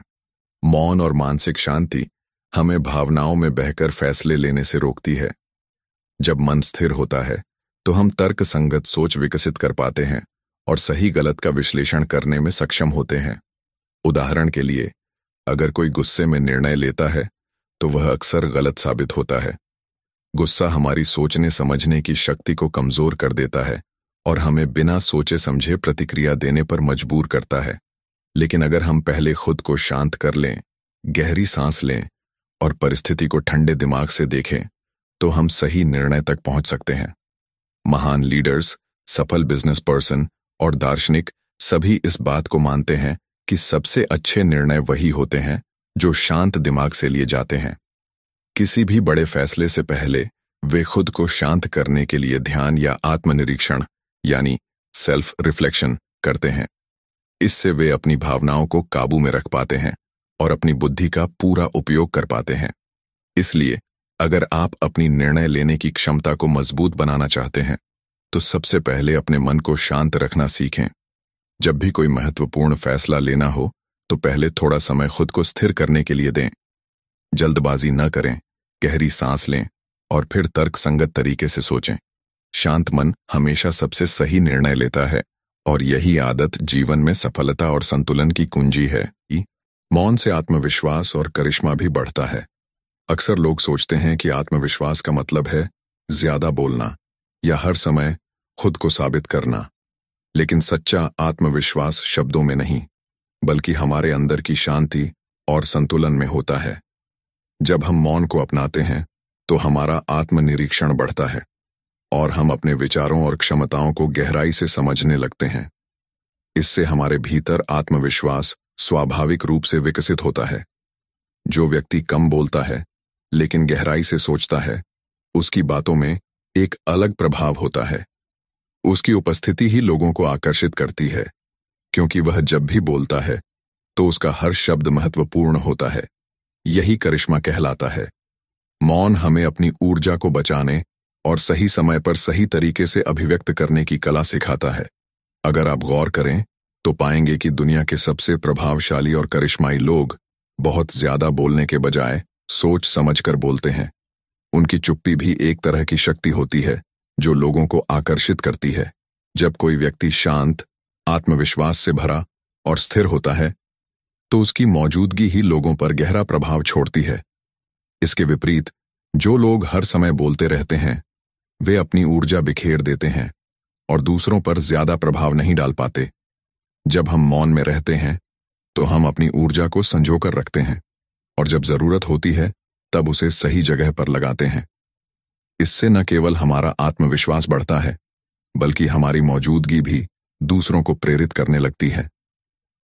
मौन और मानसिक शांति हमें भावनाओं में बहकर फैसले लेने से रोकती है। जब मन स्थिर होता है तो हम तर्क संगत सोच विकसित कर पाते हैं और सही गलत का विश्लेषण करने में सक्षम होते हैं। उदाहरण के लिए, अगर कोई गुस्से में निर्णय लेता है तो वह अक्सर गलत साबित होता है। गुस्सा हमारी सोचने समझने की शक्ति को कमज़ोर कर देता है और हमें बिना सोचे समझे प्रतिक्रिया देने पर मजबूर करता है। लेकिन अगर हम पहले खुद को शांत कर लें, गहरी सांस लें और परिस्थिति को ठंडे दिमाग से देखें तो हम सही निर्णय तक पहुँच सकते हैं। महान लीडर्स, सफल बिज़नेस पर्सन और दार्शनिक सभी इस बात को मानते हैं कि सबसे अच्छे निर्णय वही होते हैं जो शांत दिमाग से लिए जाते हैं। किसी भी बड़े फैसले से पहले वे खुद को शांत करने के लिए ध्यान या आत्मनिरीक्षण, यानी सेल्फ रिफ्लेक्शन करते हैं। इससे वे अपनी भावनाओं को काबू में रख पाते हैं और अपनी बुद्धि का पूरा उपयोग कर पाते हैं। इसलिए, अगर आप अपनी निर्णय लेने की क्षमता को मज़बूत बनाना चाहते हैं तो सबसे पहले अपने मन को शांत रखना सीखें। जब भी कोई महत्वपूर्ण फैसला लेना हो तो पहले थोड़ा समय खुद को स्थिर करने के लिए दें। जल्दबाजी न करें, गहरी सांस लें और फिर तर्कसंगत तरीके से सोचें। शांत मन हमेशा सबसे सही निर्णय लेता है। और यही आदत जीवन में सफलता और संतुलन की कुंजी है मौन से आत्मविश्वास और करिश्मा भी बढ़ता है। अक्सर लोग सोचते हैं कि आत्मविश्वास का मतलब है ज़्यादा बोलना या हर समय खुद को साबित करना। लेकिन सच्चा आत्मविश्वास शब्दों में नहीं, बल्कि हमारे अंदर की शांति और संतुलन में होता है। जब हम मौन को अपनाते हैं तो हमारा आत्मनिरीक्षण बढ़ता है। और हम अपने विचारों और क्षमताओं को गहराई से समझने लगते हैं। इससे हमारे भीतर आत्मविश्वास स्वाभाविक रूप से विकसित होता है। जो व्यक्ति कम बोलता है, लेकिन गहराई से सोचता है, उसकी बातों में एक अलग प्रभाव होता है। उसकी उपस्थिति ही लोगों को आकर्षित करती है, क्योंकि वह जब भी बोलता है तो उसका हर शब्द महत्वपूर्ण होता है। यही करिश्मा कहलाता है। मौन हमें अपनी ऊर्जा को बचाने और सही समय पर सही तरीके से अभिव्यक्त करने की कला सिखाता है। अगर आप गौर करें तो पाएँगे कि दुनिया के सबसे प्रभावशाली और करिश्माई लोग बहुत ज़्यादा बोलने के बजाय सोच समझकर बोलते हैं। उनकी चुप्पी भी एक तरह की शक्ति होती है, जो लोगों को आकर्षित करती है। जब कोई व्यक्ति शांत, आत्मविश्वास से भरा और स्थिर होता है तो उसकी मौजूदगी ही लोगों पर गहरा प्रभाव छोड़ती है। इसके विपरीत, जो लोग हर समय बोलते रहते हैं वे अपनी ऊर्जा बिखेर देते हैं और दूसरों पर ज़्यादा प्रभाव नहीं डाल पाते। जब हम मौन में रहते हैं तो हम अपनी ऊर्जा को संजोकर रखते हैं और जब ज़रूरत होती है, तब उसे सही जगह पर लगाते हैं। इससे न केवल हमारा आत्मविश्वास बढ़ता है, बल्कि हमारी मौजूदगी भी दूसरों को प्रेरित करने लगती है।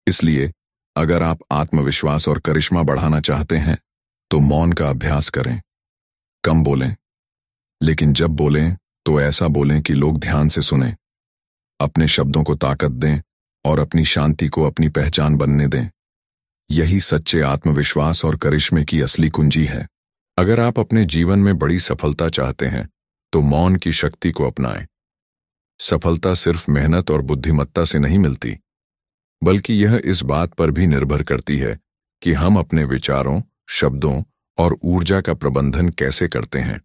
इसलिए, अगर आप आत्मविश्वास और करिश्मा बढ़ाना चाहते हैं तो मौन का अभ्यास करें। कम बोलें। लेकिन जब बोलें तो ऐसा बोलें कि लोग ध्यान से सुने। अपने शब्दों को ताकत दें और अपनी शांति को अपनी पहचान बनने दें। यही सच्चे आत्मविश्वास और करिश्मे की असली कुंजी है। अगर आप अपने जीवन में बड़ी सफलता चाहते हैं तो मौन की शक्ति को अपनाएँ। सफलता सिर्फ़ मेहनत और बुद्धिमत्ता से नहीं मिलती, बल्कि यह इस बात पर भी निर्भर करती है कि हम अपने विचारों, शब्दों और ऊर्जा का प्रबंधन कैसे करते हैं।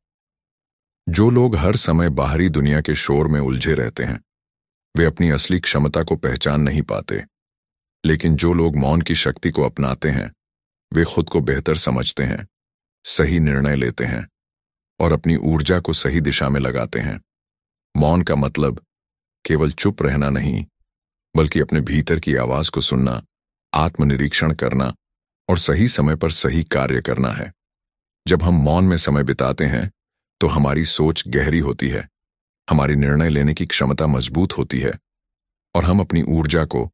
जो लोग हर समय बाहरी दुनिया के शोर में उलझे रहते हैं, वे अपनी असली क्षमता को पहचान नहीं पाते। लेकिन जो लोग मौन की शक्ति को अपनाते हैं, वे खुद को बेहतर समझते हैं, सही निर्णय लेते हैं और अपनी ऊर्जा को सही दिशा में लगाते हैं। मौन का मतलब केवल चुप रहना नहीं, बल्कि अपने भीतर की आवाज़ को सुनना, आत्मनिरीक्षण करना और सही समय पर सही कार्य करना है। जब हम मौन में समय बिताते हैं तो हमारी सोच गहरी होती है, हमारी निर्णय लेने की क्षमता मज़बूत होती है, और हम अपनी ऊर्जा को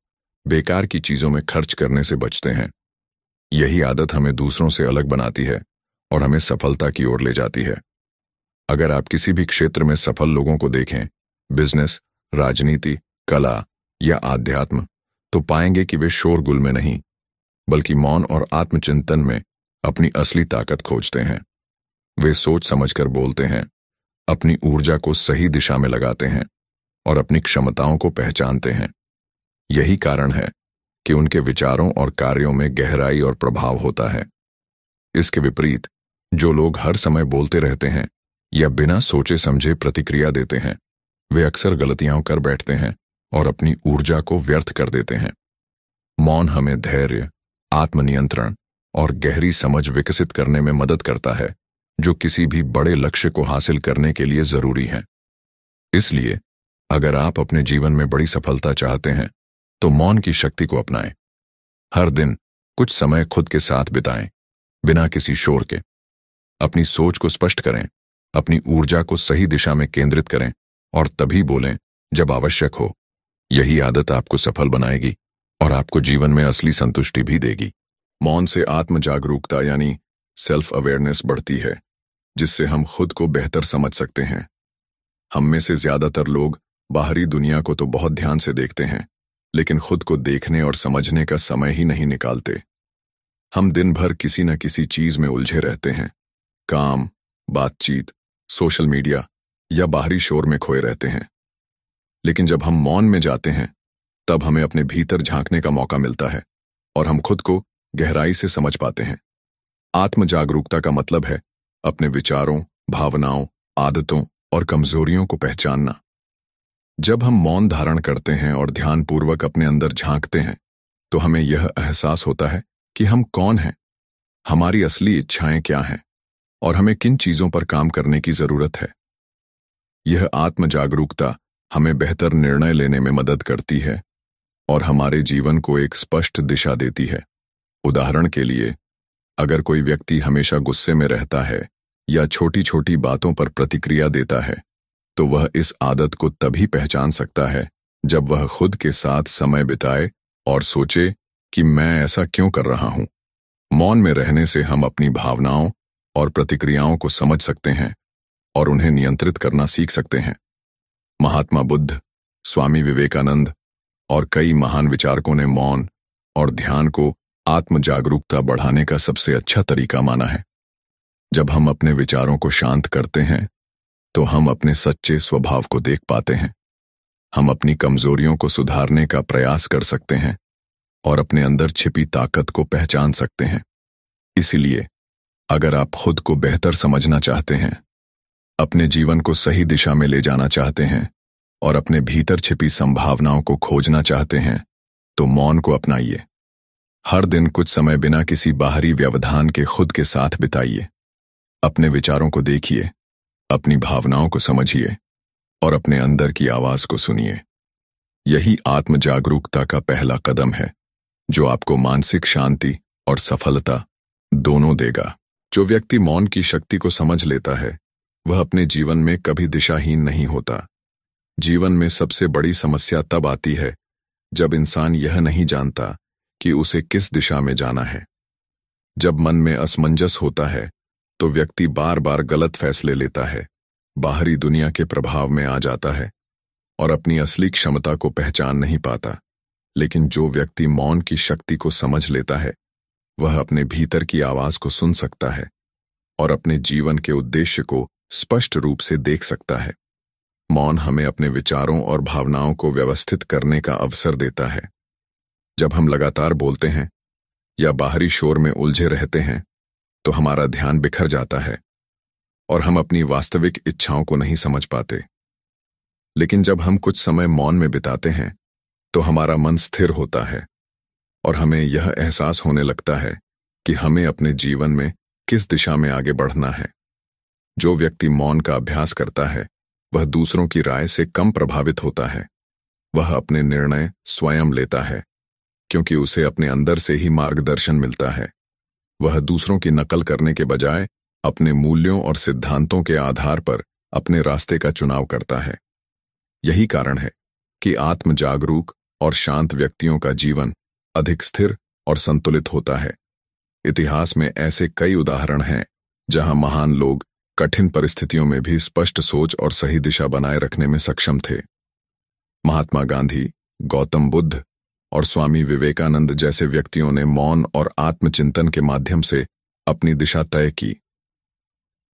बेकार की चीज़ों में खर्च करने से बचते हैं। यही आदत हमें दूसरों से अलग बनाती है और हमें सफलता की ओर ले जाती है। अगर आप किसी भी क्षेत्र में सफल लोगों को देखें, बिज़नेस, राजनीति, कला या आध्यात्म तो पाएँगे कि वे शोरगुल में नहीं, बल्कि मौन और आत्मचिंतन में अपनी असली ताकत खोजते हैं। वे सोच समझकर बोलते हैं, अपनी ऊर्जा को सही दिशा में लगाते हैं और अपनी क्षमताओं को पहचानते हैं। यही कारण है कि उनके विचारों और कार्यों में गहराई और प्रभाव होता है। इसके विपरीत, जो लोग हर समय बोलते रहते हैं या बिना सोचे समझे प्रतिक्रिया देते हैं, वे अक्सर गलतियाँ कर बैठते हैं और अपनी ऊर्जा को व्यर्थ कर देते हैं। मौन हमें धैर्य, आत्मनियंत्रण और गहरी समझ विकसित करने में मदद करता है। जो किसी भी बड़े लक्ष्य को हासिल करने के लिए ज़रूरी है। इसलिए, अगर आप अपने जीवन में बड़ी सफलता चाहते हैं तो मौन की शक्ति को अपनाएँ। हर दिन, कुछ समय खुद के साथ बिताएँ, बिना किसी शोर के। अपनी सोच को स्पष्ट करें, अपनी ऊर्जा को सही दिशा में केंद्रित करें, और तभी बोलें, जब आवश्यक हो, यही आदत आपको सफल बनाएगी, और आपको जीवन में असली संतुष्टि भी देगी। मौन से आत्म जागरूकता यानी सेल्फ अवेयरनेस बढ़ती है, जिससे हम खुद को बेहतर समझ सकते हैं। हम में से ज़्यादातर लोग बाहरी दुनिया को तो बहुत ध्यान से देखते हैं, लेकिन खुद को देखने और समझने का समय ही नहीं निकालते। हम दिन भर किसी न किसी चीज़ में उलझे रहते हैं, काम, बातचीत, सोशल मीडिया या बाहरी शोर में खोए रहते हैं। लेकिन जब हम मौन में जाते हैं, तब हमें अपने भीतर झांकने का मौका मिलता है और हम खुद को गहराई से समझ पाते हैं। आत्म जागरूकता का मतलब है अपने विचारों, भावनाओं, आदतों और कमजोरियों को पहचानना। जब हम मौन धारण करते हैं और ध्यानपूर्वक अपने अंदर झांकते हैं तो हमें यह एहसास होता है कि हम कौन हैं, हमारी असली इच्छाएँ क्या हैं, और हमें किन चीज़ों पर काम करने की ज़रूरत है। यह आत्म जागरूकता हमें बेहतर निर्णय लेने में मदद करती है और हमारे जीवन को एक स्पष्ट दिशा देती है। उदाहरण के लिए अगर कोई व्यक्ति हमेशा गुस्से में रहता है या छोटी छोटी बातों पर प्रतिक्रिया देता है तो वह इस आदत को तभी पहचान सकता है जब वह खुद के साथ समय बिताए और सोचे कि मैं ऐसा क्यों कर रहा हूँ। मौन में रहने से हम अपनी भावनाओं और प्रतिक्रियाओं को समझ सकते हैं और उन्हें नियंत्रित करना सीख सकते हैं। महात्मा बुद्ध, स्वामी विवेकानंद और कई महान विचारकों ने मौन और ध्यान को आत्म जागरूकता बढ़ाने का सबसे अच्छा तरीका माना है। जब हम अपने विचारों को शांत करते हैं तो हम अपने सच्चे स्वभाव को देख पाते हैं। हम अपनी कमजोरियों को सुधारने का प्रयास कर सकते हैं और अपने अंदर छिपी ताकत को पहचान सकते हैं। इसलिए, अगर आप खुद को बेहतर समझना चाहते हैं, अपने जीवन को सही दिशा में ले जाना चाहते हैं और अपने भीतर छिपी संभावनाओं को खोजना चाहते हैं तो मौन को अपनाइए। हर दिन कुछ समय बिना किसी बाहरी व्यवधान के खुद के साथ बिताइए। अपने विचारों को देखिए, अपनी भावनाओं को समझिए, और अपने अंदर की आवाज़ को सुनिए। यही आत्म जागरूकता का पहला कदम है, जो आपको मानसिक शांति और सफलता दोनों देगा। जो व्यक्ति मौन की शक्ति को समझ लेता है, वह अपने जीवन में कभी दिशाहीन नहीं होता। जीवन में सबसे बड़ी समस्या तब आती है, जब इंसान यह नहीं जानता कि उसे किस दिशा में जाना है। जब मन में असमंजस होता है तो व्यक्ति बार बार गलत फैसले लेता है, बाहरी दुनिया के प्रभाव में आ जाता है, और अपनी असली क्षमता को पहचान नहीं पाता। लेकिन जो व्यक्ति मौन की शक्ति को समझ लेता है, वह अपने भीतर की आवाज़ को सुन सकता है, और अपने जीवन के उद्देश्य को स्पष्ट रूप से देख सकता है। मौन हमें अपने विचारों और भावनाओं को व्यवस्थित करने का अवसर देता है। जब हम लगातार बोलते हैं या बाहरी शोर में उलझे रहते हैं तो हमारा ध्यान बिखर जाता है और हम अपनी वास्तविक इच्छाओं को नहीं समझ पाते। लेकिन जब हम कुछ समय मौन में बिताते हैं तो हमारा मन स्थिर होता है और हमें यह एहसास होने लगता है कि हमें अपने जीवन में किस दिशा में आगे बढ़ना है। जो व्यक्ति मौन का अभ्यास करता है, वह दूसरों की राय से कम प्रभावित होता है, वह अपने निर्णय स्वयं लेता है। क्योंकि उसे अपने अंदर से ही मार्गदर्शन मिलता है। वह दूसरों की नकल करने के बजाय अपने मूल्यों और सिद्धांतों के आधार पर अपने रास्ते का चुनाव करता है। यही कारण है कि आत्म जागरूक और शांत व्यक्तियों का जीवन अधिक स्थिर और संतुलित होता है। इतिहास में ऐसे कई उदाहरण हैं, जहाँ महान लोग कठिन परिस्थितियों में भी स्पष्ट सोच और सही दिशा बनाए रखने में सक्षम थे। महात्मा गांधी, गौतम बुद्ध और स्वामी विवेकानंद जैसे व्यक्तियों ने मौन और आत्मचिंतन के माध्यम से अपनी दिशा तय की।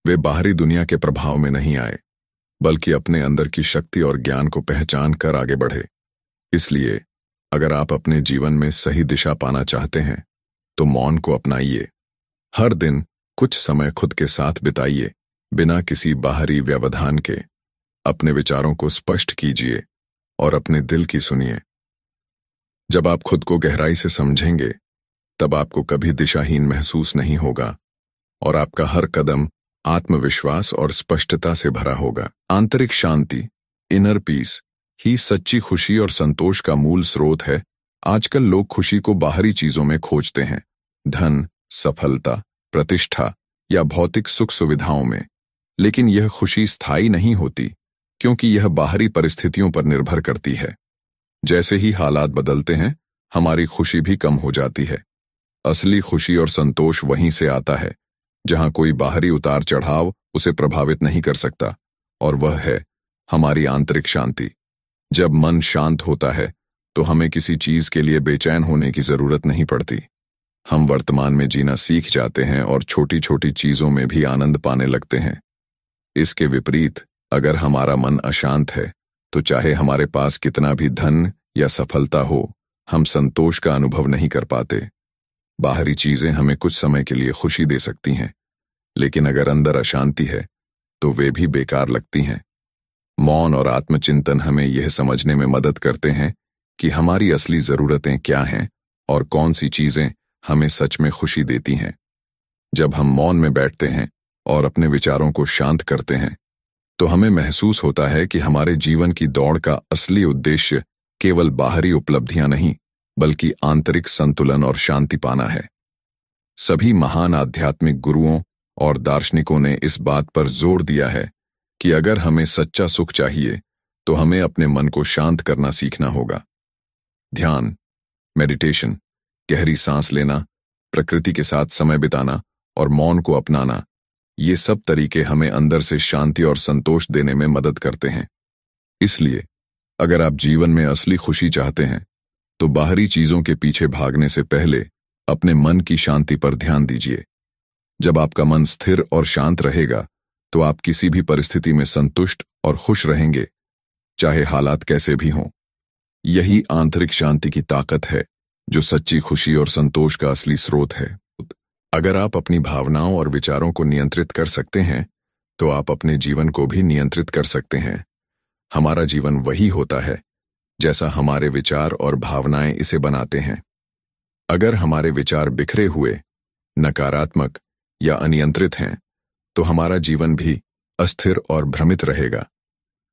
वे बाहरी दुनिया के प्रभाव में नहीं आए, बल्कि अपने अंदर की शक्ति और ज्ञान को पहचान कर आगे बढ़े। इसलिए, अगर आप अपने जीवन में सही दिशा पाना चाहते हैं तो मौन को अपनाइए। हर दिन कुछ समय खुद के साथ बिताइए, बिना किसी बाहरी व्यवधान के। अपने विचारों को स्पष्ट कीजिए और अपने दिल की सुनिए। जब आप खुद को गहराई से समझेंगे, तब आपको कभी दिशाहीन महसूस नहीं होगा और आपका हर कदम आत्मविश्वास और स्पष्टता से भरा होगा। आंतरिक शांति इनर पीस ही सच्ची खुशी और संतोष का मूल स्रोत है। आजकल लोग खुशी को बाहरी चीज़ों में खोजते हैं, धन, सफलता, प्रतिष्ठा या भौतिक सुख सुविधाओं में। लेकिन यह खुशी स्थायी नहीं होती, क्योंकि यह बाहरी परिस्थितियों पर निर्भर करती है। जैसे ही हालात बदलते हैं, हमारी खुशी भी कम हो जाती है। असली खुशी और संतोष वहीं से आता है, जहाँ कोई बाहरी उतार चढ़ाव उसे प्रभावित नहीं कर सकता, और वह है हमारी आंतरिक शांति। जब मन शांत होता है तो हमें किसी चीज़ के लिए बेचैन होने की ज़रूरत नहीं पड़ती। हम वर्तमान में जीना सीख जाते हैं और छोटी छोटी चीज़ों में भी आनंद पाने लगते हैं। इसके विपरीत, अगर हमारा मन अशांत है तो चाहे हमारे पास कितना भी धन या सफलता हो, हम संतोष का अनुभव नहीं कर पाते। बाहरी चीज़ें हमें कुछ समय के लिए खुशी दे सकती हैं, लेकिन अगर अंदर अशांति है तो वे भी बेकार लगती हैं। मौन और आत्मचिंतन हमें यह समझने में मदद करते हैं कि हमारी असली जरूरतें क्या हैं और कौन सी चीज़ें हमें सच में खुशी देती हैं। जब हम मौन में बैठते हैं और अपने विचारों को शांत करते हैं तो हमें महसूस होता है कि हमारे जीवन की दौड़ का असली उद्देश्य केवल बाहरी उपलब्धियाँ नहीं, बल्कि आंतरिक संतुलन और शांति पाना है। सभी महान आध्यात्मिक गुरुओं और दार्शनिकों ने इस बात पर ज़ोर दिया है कि अगर हमें सच्चा सुख चाहिए तो हमें अपने मन को शांत करना सीखना होगा। ध्यान मेडिटेशन गहरी सांस लेना, प्रकृति के साथ समय बिताना और मौन को अपनाना ये सब तरीके हमें अंदर से शांति और संतोष देने में मदद करते हैं। इसलिए, अगर आप जीवन में असली खुशी चाहते हैं तो बाहरी चीज़ों के पीछे भागने से पहले अपने मन की शांति पर ध्यान दीजिए। जब आपका मन स्थिर और शांत रहेगा तो आप किसी भी परिस्थिति में संतुष्ट और खुश रहेंगे, चाहे हालात कैसे भी हों। यही आंतरिक शांति की ताकत है, जो सच्ची खुशी और संतोष का असली स्रोत है। अगर आप अपनी भावनाओं और विचारों को नियंत्रित कर सकते हैं तो आप अपने जीवन को भी नियंत्रित कर सकते हैं। हमारा जीवन वही होता है, जैसा हमारे विचार और भावनाएँ इसे बनाते हैं। अगर हमारे विचार बिखरे हुए, नकारात्मक या अनियंत्रित हैं तो हमारा जीवन भी अस्थिर और भ्रमित रहेगा।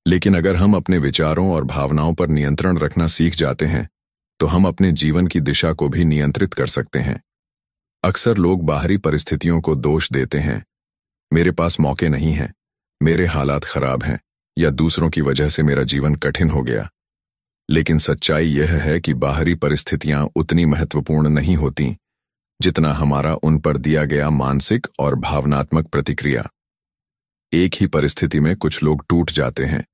लेकिन अगर हम अपने विचारों और भावनाओं पर नियंत्रण रखना सीख जाते हैं तो हम अपने जीवन की दिशा को भी नियंत्रित कर सकते हैं। अक्सर लोग बाहरी परिस्थितियों को दोष देते हैं। मेरे पास मौके नहीं हैं। मेरे हालात खराब हैं, या दूसरों की वजह से मेरा जीवन कठिन हो गया। लेकिन सच्चाई यह है कि बाहरी परिस्थितियाँ उतनी महत्वपूर्ण नहीं होती, जितना हमारा उन पर दिया गया मानसिक और भावनात्मक प्रतिक्रिया। एक ही परिस्थिति में कुछ लोग टूट जाते हैं,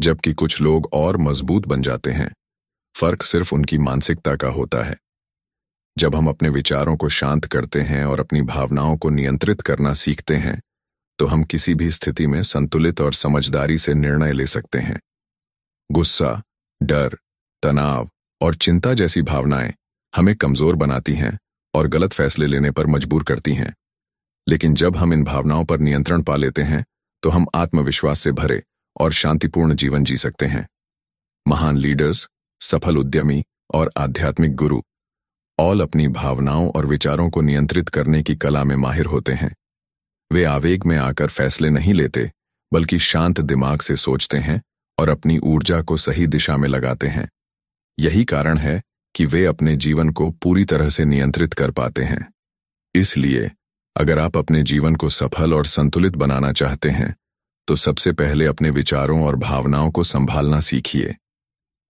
जबकि कुछ लोग और मज़बूत बन जाते हैं। फ़र्क सिर्फ़ उनकी मानसिकता का होता है। जब हम अपने विचारों को शांत करते हैं और अपनी भावनाओं को नियंत्रित करना सीखते हैं तो हम किसी भी स्थिति में संतुलित और समझदारी से निर्णय ले सकते हैं। गुस्सा, डर, तनाव और चिंता जैसी भावनाएँ हमें कमज़ोर बनाती हैं और गलत फैसले लेने पर मजबूर करती हैं। लेकिन जब हम इन भावनाओं पर नियंत्रण पा लेते हैं तो हम आत्मविश्वास से भरे और शांतिपूर्ण जीवन जी सकते हैं। महान लीडर्स, सफल उद्यमी और आध्यात्मिक गुरु ऑल अपनी भावनाओं और विचारों को नियंत्रित करने की कला में माहिर होते हैं। वे आवेग में आकर फैसले नहीं लेते, बल्कि शांत दिमाग से सोचते हैं और अपनी ऊर्जा को सही दिशा में लगाते हैं। यही कारण है कि वे अपने जीवन को पूरी तरह से नियंत्रित कर पाते हैं। इसलिए, अगर आप अपने जीवन को सफल और संतुलित बनाना चाहते हैं तो सबसे पहले अपने विचारों और भावनाओं को संभालना सीखिए।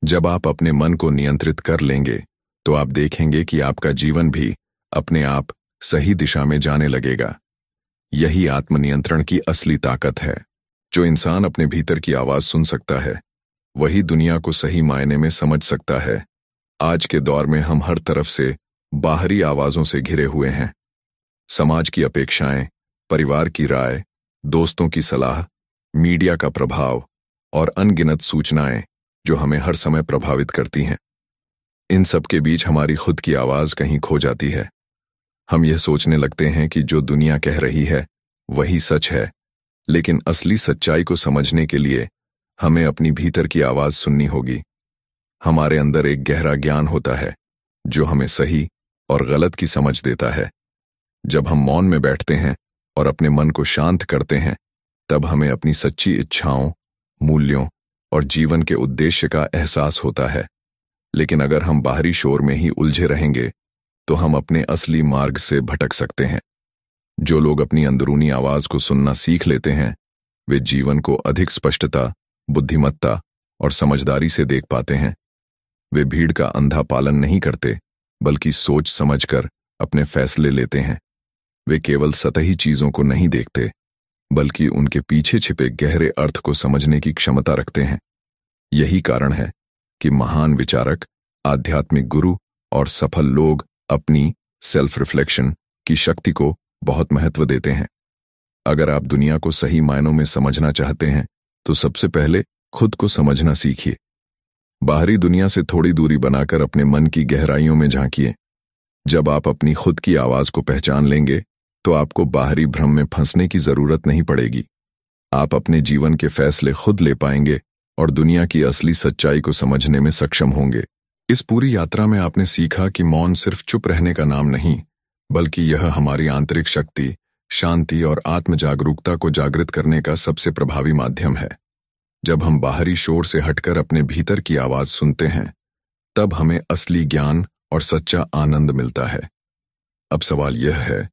जब आप अपने मन को नियंत्रित कर लेंगे तो आप देखेंगे कि आपका जीवन भी अपने आप सही दिशा में जाने लगेगा। यही आत्मनियंत्रण की असली ताकत है। जो इंसान अपने भीतर की आवाज़ सुन सकता है, वही दुनिया को सही मायने में समझ सकता है। आज के दौर में हम हर तरफ़ से बाहरी आवाजों से घिरे हुए हैं। समाज की अपेक्षाएँ, परिवार की राय, दोस्तों की सलाह, मीडिया का प्रभाव और अनगिनत सूचनाएँ जो हमें हर समय प्रभावित करती हैं। इन सब के बीच हमारी खुद की आवाज़ कहीं खो जाती है। हम यह सोचने लगते हैं कि जो दुनिया कह रही है, वही सच है। लेकिन असली सच्चाई को समझने के लिए हमें अपनी भीतर की आवाज़ सुननी होगी। हमारे अंदर एक गहरा ज्ञान होता है, जो हमें सही और गलत की समझ देता है। जब हम मौन में बैठते हैं और अपने मन को शांत करते हैं, तब हमें अपनी सच्ची इच्छाओं, मूल्यों और जीवन के उद्देश्य का एहसास होता है। लेकिन अगर हम बाहरी शोर में ही उलझे रहेंगे तो हम अपने असली मार्ग से भटक सकते हैं। जो लोग अपनी अंदरूनी आवाज़ को सुनना सीख लेते हैं, वे जीवन को अधिक स्पष्टता, बुद्धिमत्ता और समझदारी से देख पाते हैं। वे भीड़ का अंधा पालन नहीं करते, बल्कि सोच समझकर अपने फैसले लेते हैं। वे केवल सतही चीज़ों को नहीं देखते, बल्कि उनके पीछे छिपे गहरे अर्थ को समझने की क्षमता रखते हैं। यही कारण है कि महान विचारक, आध्यात्मिक गुरु और सफल लोग अपनी सेल्फ रिफ्लेक्शन की शक्ति को बहुत महत्व देते हैं। अगर आप दुनिया को सही मायनों में समझना चाहते हैं तो सबसे पहले खुद को समझना सीखिए। बाहरी दुनिया से थोड़ी दूरी बनाकर अपने मन की गहराइयों में झांकिए। जब आप अपनी खुद की आवाज़ को पहचान लेंगे तो आपको बाहरी भ्रम में फंसने की ज़रूरत नहीं पड़ेगी। आप अपने जीवन के फैसले खुद ले पाएँगे और दुनिया की असली सच्चाई को समझने में सक्षम होंगे। इस पूरी यात्रा में आपने सीखा कि मौन सिर्फ़ चुप रहने का नाम नहीं, बल्कि यह हमारी आंतरिक शक्ति, शांति और आत्म जागरूकता को जागृत करने का सबसे प्रभावी माध्यम है। जब हम बाहरी शोर से हटकर अपने भीतर की आवाज़ सुनते हैं, तब हमें असली ज्ञान और सच्चा आनंद मिलता है। अब सवाल यह है,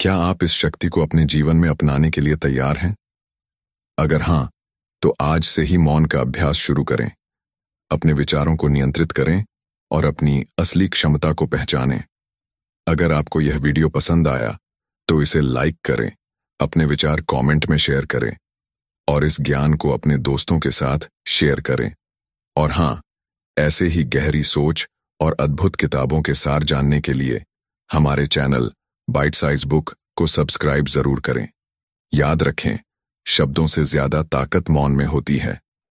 क्या आप इस शक्ति को अपने जीवन में अपनाने के लिए तैयार हैं? अगर हाँ तो आज से ही मौन का अभ्यास शुरू करें। अपने विचारों को नियंत्रित करें और अपनी असली क्षमता को पहचानें। अगर आपको यह वीडियो पसंद आया तो इसे लाइक करें, अपने विचार कमेंट में शेयर करें और इस ज्ञान को अपने दोस्तों के साथ शेयर करें। और हाँ, ऐसे ही गहरी सोच और अद्भुत किताबों के सार जानने के लिए हमारे चैनल बाइट साइज़ बुक को सब्सक्राइब ज़रूर करें। याद रखें शब्दों से ज़्यादा ताकत मौन में होती है।